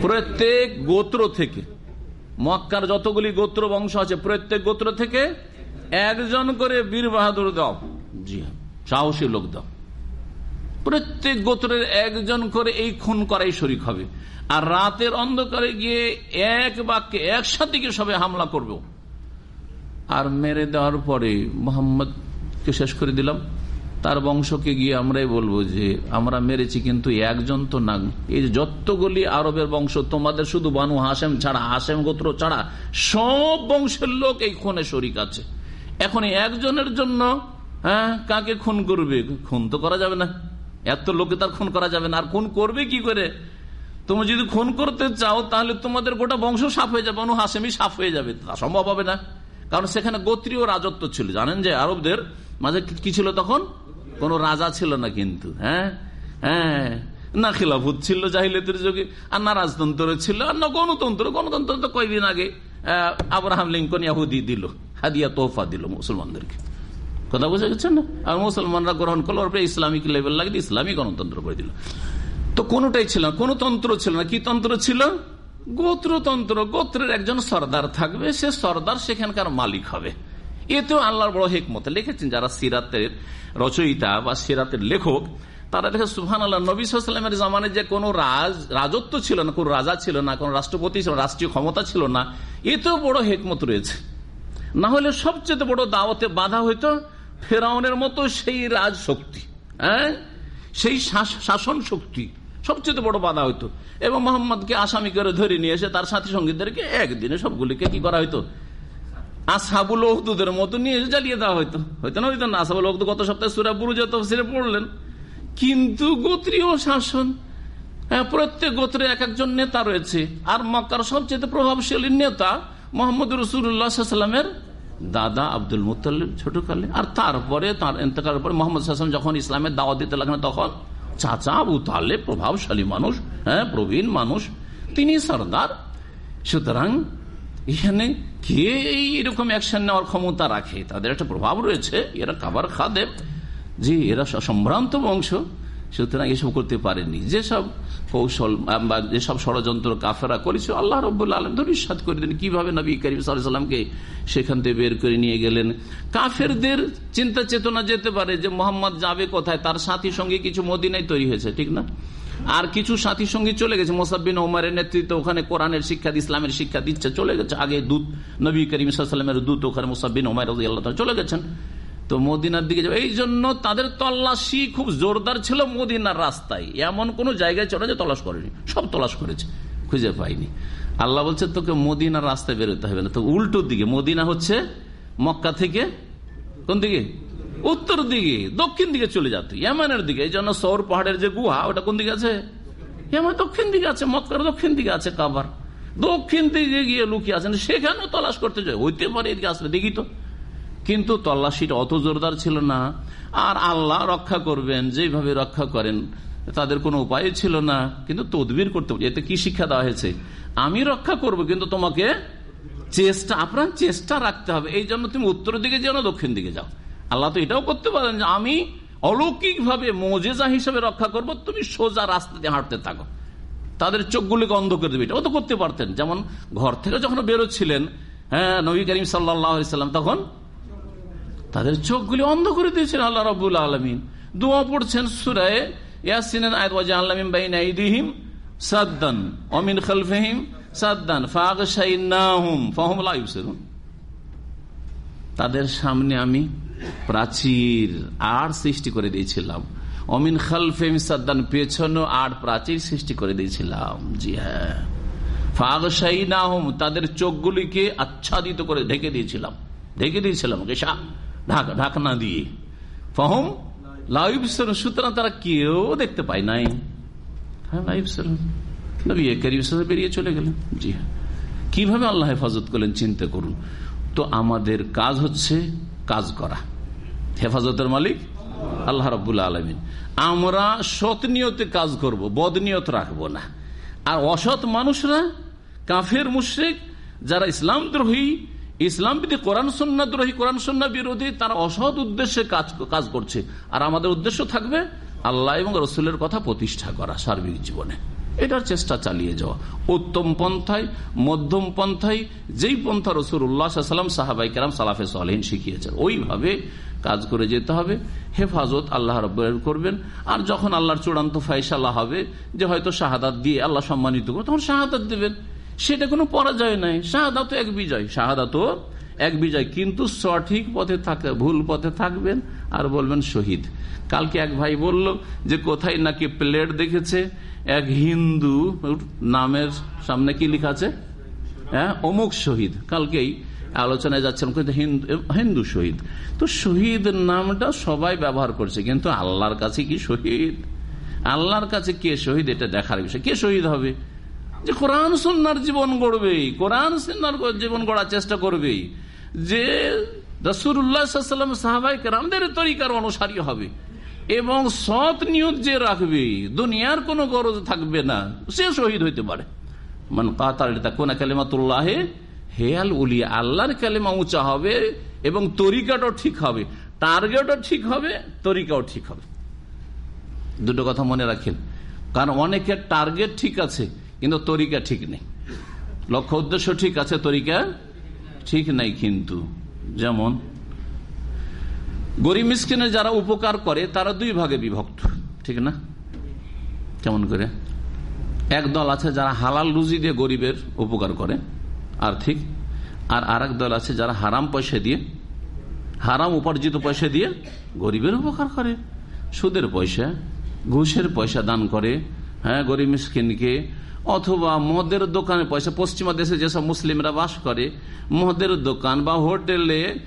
প্রত্যেক গোত্র থেকে, মক্কার যতগুলি গোত্র বংশ আছে, প্রত্যেক গোত্র থেকে একজন করে বীর বাহাদুর দাও। জি হ্যাঁ সাহসী লোক দাও। প্রত্যেক গোত্রের একজন করে এই খুন করাই শরিক হবে। আর রাতের অন্ধকারে গিয়ে এক বাক্যে একসাথে গিয়ে সবাই হামলা করবে। আর মেরে দেওয়ার পরে মোহাম্মদকে শেষ করে দিলাম। তার বংশকে গিয়ে আমরাই বলব যে, আমরা মেরেছি কিন্তু একজন তো না। এই যতগুলি আরবের বংশ, তোমাদের শুধু বানু হাসেম ছাড়া হাসেম গোত্র ছাড়া সব বংশের লোক এই খুনে শরিক আছে। এখন একজনের জন্য হ্যাঁ কাকে খুন করবে? খুন তো করা যাবে না। এত লোকে তার খুন করা যাবে না। আর খুন করবে কি করে? তুমি যদি খুন করতে চাও, তাহলে তোমাদের গোটা বংশ সাফ হয়ে যাবে অনু হাসেমি সাফ হয়ে যাবে। তা সম্ভব হবে না। কারণ সেখানে গোত্রীয় রাজত্ব ছিল। জানেন যে আরবদের মাঝে কি ছিল তখন? কোন রাজা ছিল না কিন্তু হ্যাঁ? হ্যাঁ। না খিলাফুত ছিল জাহিলিয়তের যুগে, আর না রাজতন্ত্র ছিল, আর না গণতন্ত্র। গণতন্ত্র তো কয়েকদিন আগে আব্রাহাম লিঙ্কন ইয়াহুদি দিল, হাদিয়া তোহফা দিল মুসলমানদেরকে। কথা বোঝা গেছে না? আর মুসলমানরা গ্রহণ করল, ওর ইসলামিক লেভেল লাগিয়ে ইসলামী গণতন্ত্র করে দিল। তো কোনটাই ছিল না, কোন তন্ত্র ছিল না। কি তন্ত্র ছিল? গোত্রতন্ত্র। গোত্রের একজন সর্দার থাকবে, সে সর্দার সেখানকার মালিক হবে। এতেও আল্লাহর বড় হেকমত। লিখেছেন যারা সিরাতের রচয়িতা বা সিরাতের লেখক, তারা দেখে সুহান আল্লাহ নবী জামানে যে কোনো রাজ, রাজত্ব ছিল না, কোন রাজা ছিল না, কোন রাষ্ট্রপতি ছিল রাষ্ট্রীয় ক্ষমতা ছিল না এতেও বড় হেকমত রয়েছে। না হলে সবচেয়ে বড় দাওয়াতে বাধা হইতো ফেরাউনের মতো সেই রাজ শক্তি হ্যাঁ? সেই শাসন শক্তি সবচেয়ে বড় বাধা হইতো। এবং মোহাম্মদকে আসামি করে ধরে নিয়ে এসে তার সাথী সঙ্গীদেরকে একদিনে সবগুলিকে কি করা হইতো? আসাবুল ওহদুদের মতো নিয়ে এসে জ্বালিয়ে দেওয়া হইতো। হইতো না হইতো না? আসাবুল ওহদু গত সপ্তাহে সুরা বুরুজে তফসিরে পড়লেন। কিন্তু গোত্রীয় শাসন হ্যাঁ, প্রত্যেক গোত্রে এক একজন নেতা রয়েছে। আর মক্কার সবচেয়ে প্রভাবশালী নেতা মোহাম্মদ রসুল্লাহামের দাদা আব্দুল মুতাল্লিব ছোটকালে। আর তারপরে, তার এতেকার পরে মোহাম্মদ হাসান যখন ইসলামের দাওয়া দিতে লাগলেন, তখন চাচা আবু তালে প্রভাবশালী মানুষ হ্যাঁ প্রবীণ মানুষ, তিনি সর্দার। সুতরাং এখানে কে এইরকম অ্যাকশন নেওয়ার ক্ষমতা রাখে? তাদের একটা প্রভাব রয়েছে। এরা কাবার খাদেব যে এরা সম্ভ্রান্ত বংশ। সুতরাং এসব করতে পারেনি যেসব কৌশল, বা যেসব ষড়যন্ত্র কাফেরা করেছে, আল্লাহ রব্বুল্লা আলম ধরিসাদ করে দিন কীভাবে নবী করিম সাল্লামকে সেখান থেকে বের করে নিয়ে গেলেন? কাফেরদের চিন্তা চেতনা যেতে পারে যে মোহাম্মদ যাবে কোথায়, তার সাথী সঙ্গে কিছু মদিনাই তৈরি হয়েছে, ঠিক না? আর কিছু সাথী সঙ্গে চলে গেছে মোসাব্বিন ওমারের নেতৃত্বে ওখানে কোরআনের শিক্ষা ইসলামের শিক্ষা দিচ্ছে, চলে গেছে। আগে দূত, নবী করিম দূত ওখানে মোসাব্বিন ওমার চলে গেছেন। তো মদিনার দিকে যাবে। এই জন্য তাদের তল্লাশি খুব জোরদার ছিল মদিনার রাস্তায়। এমন কোন জায়গায় চলে যে তলাশ করেনি। সব তলাশ করেছে। খুঁজে পাইনি আল্লাহ বলছে, তোকে মদিনার রাস্তায় বেরোতে হবে না। তো উল্টোর দিকে, মদিনা হচ্ছে মক্কা থেকে কোন দিকে? উত্তর দিকে, দক্ষিণ দিকে চলে যেত ইয়ামানের দিকে। এই জন্য সৌর পাহাড়ের যে গুহা, ওটা কোন দিকে আছে? ইয়ামান দক্ষিণ দিকে আছে, মক্কার দক্ষিণ দিকে আছে, কাবার। দক্ষিণ দিকে গিয়ে লুকিয়ে আছেন, সেখানেও তলাশ করতে যায়। হইতে পারে, এদিকে আসলে দেখি তো। কিন্তু তল্লাশিটা অত জোরদার ছিল না। আর আল্লাহ রক্ষা করবেন যেভাবে রক্ষা করেন, তাদের কোনো উপায় ছিল না। কিন্তু তদবির করতে এতে কি শিক্ষা দেওয়া হয়েছে? আমি রক্ষা করব, কিন্তু তোমাকে চেষ্টা, আপনার চেষ্টা রাখতে হবে। এই জন্য তুমি উত্তর দিকে যাও না, দক্ষিণ দিকে যাও। আল্লাহ তো এটাও করতে পারেন যে, আমি অলৌকিক ভাবে মজেজা হিসেবে রক্ষা করব, তুমি সোজা রাস্তা দিয়ে হাঁটতে থাকো। তাদের চোখগুলিকে অন্ধ করে দেবে। এটাও তো করতে পারতেন। যেমন ঘর থেকে যখন বেরোচ্ছিলেন হ্যাঁ নবী করিম সাল্লাম, তখন তাদের চোখগুলি অন্ধ করে দিয়েছেন আল্লাহ রবুল আলমিন। দোয়া পড়ছেন সুরায় অমিন সাদ্দান তাদের সামনে আমি প্রাচীর আর সৃষ্টি করে দিয়েছিলাম। অমিন খালফেম সাদ্দান পেছনও আর প্রাচীর সৃষ্টি করে দিয়েছিলাম। জি হ্যাঁ। ফাগশাইনাহুম, তাদের চোখগুলিকে আচ্ছাদিত করে ঢেকে দিয়েছিলাম। ঢেকে দিয়েছিলাম ঢাকা ঢাকনা দিয়ে। ফহম লাইভ সুতরাং তারা কেউ দেখতে পায় নাই। হ্যাঁ বেরিয়ে চলে গেলেন। জি হ্যাঁ। কীভাবে আল্লাহ হেফাজত করলেন, চিন্তা করুন। তো আমাদের কাজ হচ্ছে কাজ করা। হেফাজতের মালিক আল্লাহ রবুল্লা আলমিন। আমরা সৎ নিয়তে কাজ করব, বদ নিয়ত রাখব না। আর অসৎ মানুষরা, কাফের, মুশ্রিক, যারা ইসলাম দ্রোহী ইসলাম বিধি কোরআন সন্না দ্রোহী কোরআন সন্না বিরোধী তারা অসৎ উদ্দেশ্যে কাজ কাজ করছে। আর আমাদের উদ্দেশ্য থাকবে আল্লাহ এবং রসুলের কথা প্রতিষ্ঠা করা সার্বিক জীবনে। এটার চেষ্টা চালিয়ে যাওয়া। উত্তম পন্থায়, মধ্যম পন্থায়, যেই পন্থা রসুল উল্লাহাম সাহাবাই কেরাম সালাফে সালহীন শিখিয়েছেন, ওইভাবে কাজ করে যেতে হবে, হেফাজত আল্লাহ রব করবেন। আর যখন আল্লাহর চূড়ান্ত ফাইসাল্লাহ হবে, যে হয়তো শাহাদাত দিয়ে আল্লাহ সম্মানিত করবে, তখন শাহাদাত দেবেন। সেটা কোনো পরাজয় নাই। শাহাদাত এক বিজয়। শাহাদাত এক বিজয়। কিন্তু সঠিক পথে থাকে ভুল পথে থাকবেন আর বলবেন শহীদ। কালকে এক ভাই বলল যে, কোথায় নাকি প্লেট দেখেছে? এক হিন্দু নামের সামনে কি লেখা আছে? হ্যাঁ অমুক শহীদ। কালকেই আলোচনায় যাচ্ছেন কিন্তু হিন্দু শহীদ। তো শহীদ নামটা সবাই ব্যবহার করছে, কিন্তু আল্লাহর কাছে কি শহীদ? আল্লাহর কাছে কে শহীদ? এটা দেখার বিষয়। কে শহীদ হবে? যে কোরআন সন্ন্যার জীবন গড়বে, কোরআন সন্ন্যার জীবন গড়ার চেষ্টা করবে, যে রসুল্লাহাম সাহাবাই কেরামদের তরিকার অনুসারী হবে, এবং সৎ নিয়োগ যে রাখবে, দুনিয়ার কোনো গরজ থাকবে না, সে শহীদ হইতে পারে। মান কাতার কোনা কালেমাতুল্লাহে হেয়াল উলিয়া আল্লাহর কালেমা উঁচা হবে এবং তরিকাটাও ঠিক হবে, টার্গেটও ঠিক হবে, তরিকাও ঠিক হবে। দুটো কথা মনে রাখেন, কারণ অনেকের টার্গেট ঠিক আছে কিন্তু তরিকা ঠিক নেই। লক্ষ্য উদ্দেশ্য ঠিক আছে, তরিকা ঠিক নাই কিন্তু। যেমন, গরিব মিসকিনের যারা উপকার করে, তারা দুই ভাগে বিভক্ত, ঠিক না? কেমন করে? এক দল আছে যারা হালাল রুজি দিয়ে গরিবের উপকার করে আর্থিক আর আর দল আছে যারা হারাম পয়সা দিয়ে, হারাম উপার্জিত পয়সা দিয়ে গরিবের উপকার করে। সুদের পয়সা, ঘুষের পয়সা দান করে হ্যাঁ গরিব মিসকিনকে অথবা মদের দোকানে পয়সা, পশ্চিমা দেশে যেসব মুসলিমরা বাস করে, মদের দোকান বা হোটেলে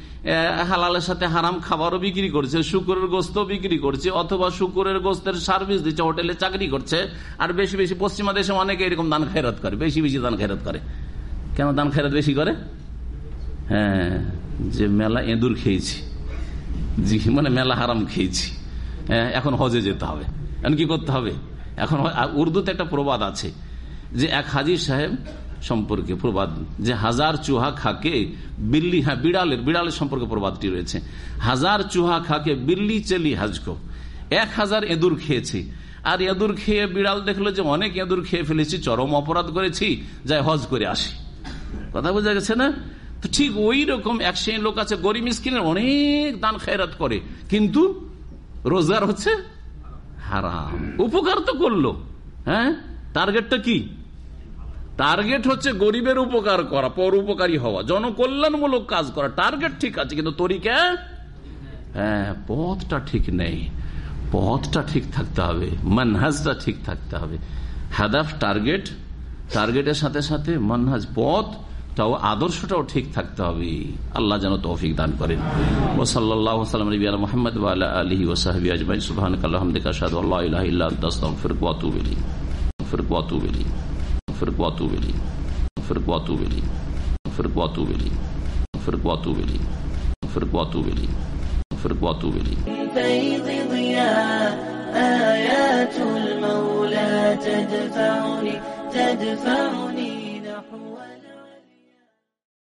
হালালের সাথে হারাম খাবারও বিক্রি করছে, শুকুরের গোস্ত বিক্রি করছে, অথবা শুকুরের গোস্তের সার্ভিস দিচ্ছে, হোটেলে চাকরি করছে, আর বেশি বেশি পশ্চিমা দেশে অনেকে এরকম দান খেরত করে, বেশি বেশি দান খেরত করে। কেন দান খেরত বেশি করে? হ্যাঁ যে মেলা এঁদুর খেয়েছি। জি মানে মেলা হারাম খেয়েছি। হ্যাঁ এখন হজে যেতে হবে। এখন কি করতে হবে? এখন উর্দুতে একটা প্রবাদ আছে। যে এক হাজির সাহেব সম্পর্কে প্রবাদ, যে হাজার চুহা খাকে বিল্লি হ্যাঁ বিড়ালের বিড়ালের সম্পর্কে প্রবাদটি রয়েছে। হাজার চুহা খাকে বিল্লি চেলি হাজকো এক হাজার এঁদুর খেয়েছি। আর এঁদুর খেয়ে বিড়াল দেখল যে অনেক এঁদুর খেয়ে ফেলেছি, চরম অপরাধ করেছি, যাই হজ করে আসি। কথা বোঝা গেছে না? তো ঠিক ওই রকম এক শ্রেণির লোক আছে, গরিব স্কিনের অনেক দান খেরাত করে। কিন্তু রোজগার হচ্ছে হারাম। উপকার তো করল। হ্যাঁ? টার্গেটটা কি? টার্গেট হচ্ছে গরিবের উপকার করা, পর উপকারী হওয়া, জনকল্যাণমূলক কাজ করা। টার্গেট ঠিক আছে, কিন্তু তরিকা? হ্যাঁ পথটা ঠিক নেই। পথটা ঠিক থাকতে হবে, মানহাজটা ঠিক থাকতে হবে। হাদাফ টার্গেট টার্গেটের সাথে সাথে মানহাজ পথ, তাও আদর্শটাও ঠিক থাকতে হবে। আল্লাহ যেন তৌফিক দান করেন। ও সাল্লাহ সাল্লাম নবী মোহাম্মদ আজমাই আলহামদিকা সাদ আল্লাহ ফিরক ওয়াতুবেলি فرق واتوب لي فرق واتوب لي فرق واتوب لي فرق واتوب لي فرق واتوب لي فرق واتوب لي فيض ضياء آيات المولى تدفعني تدفعني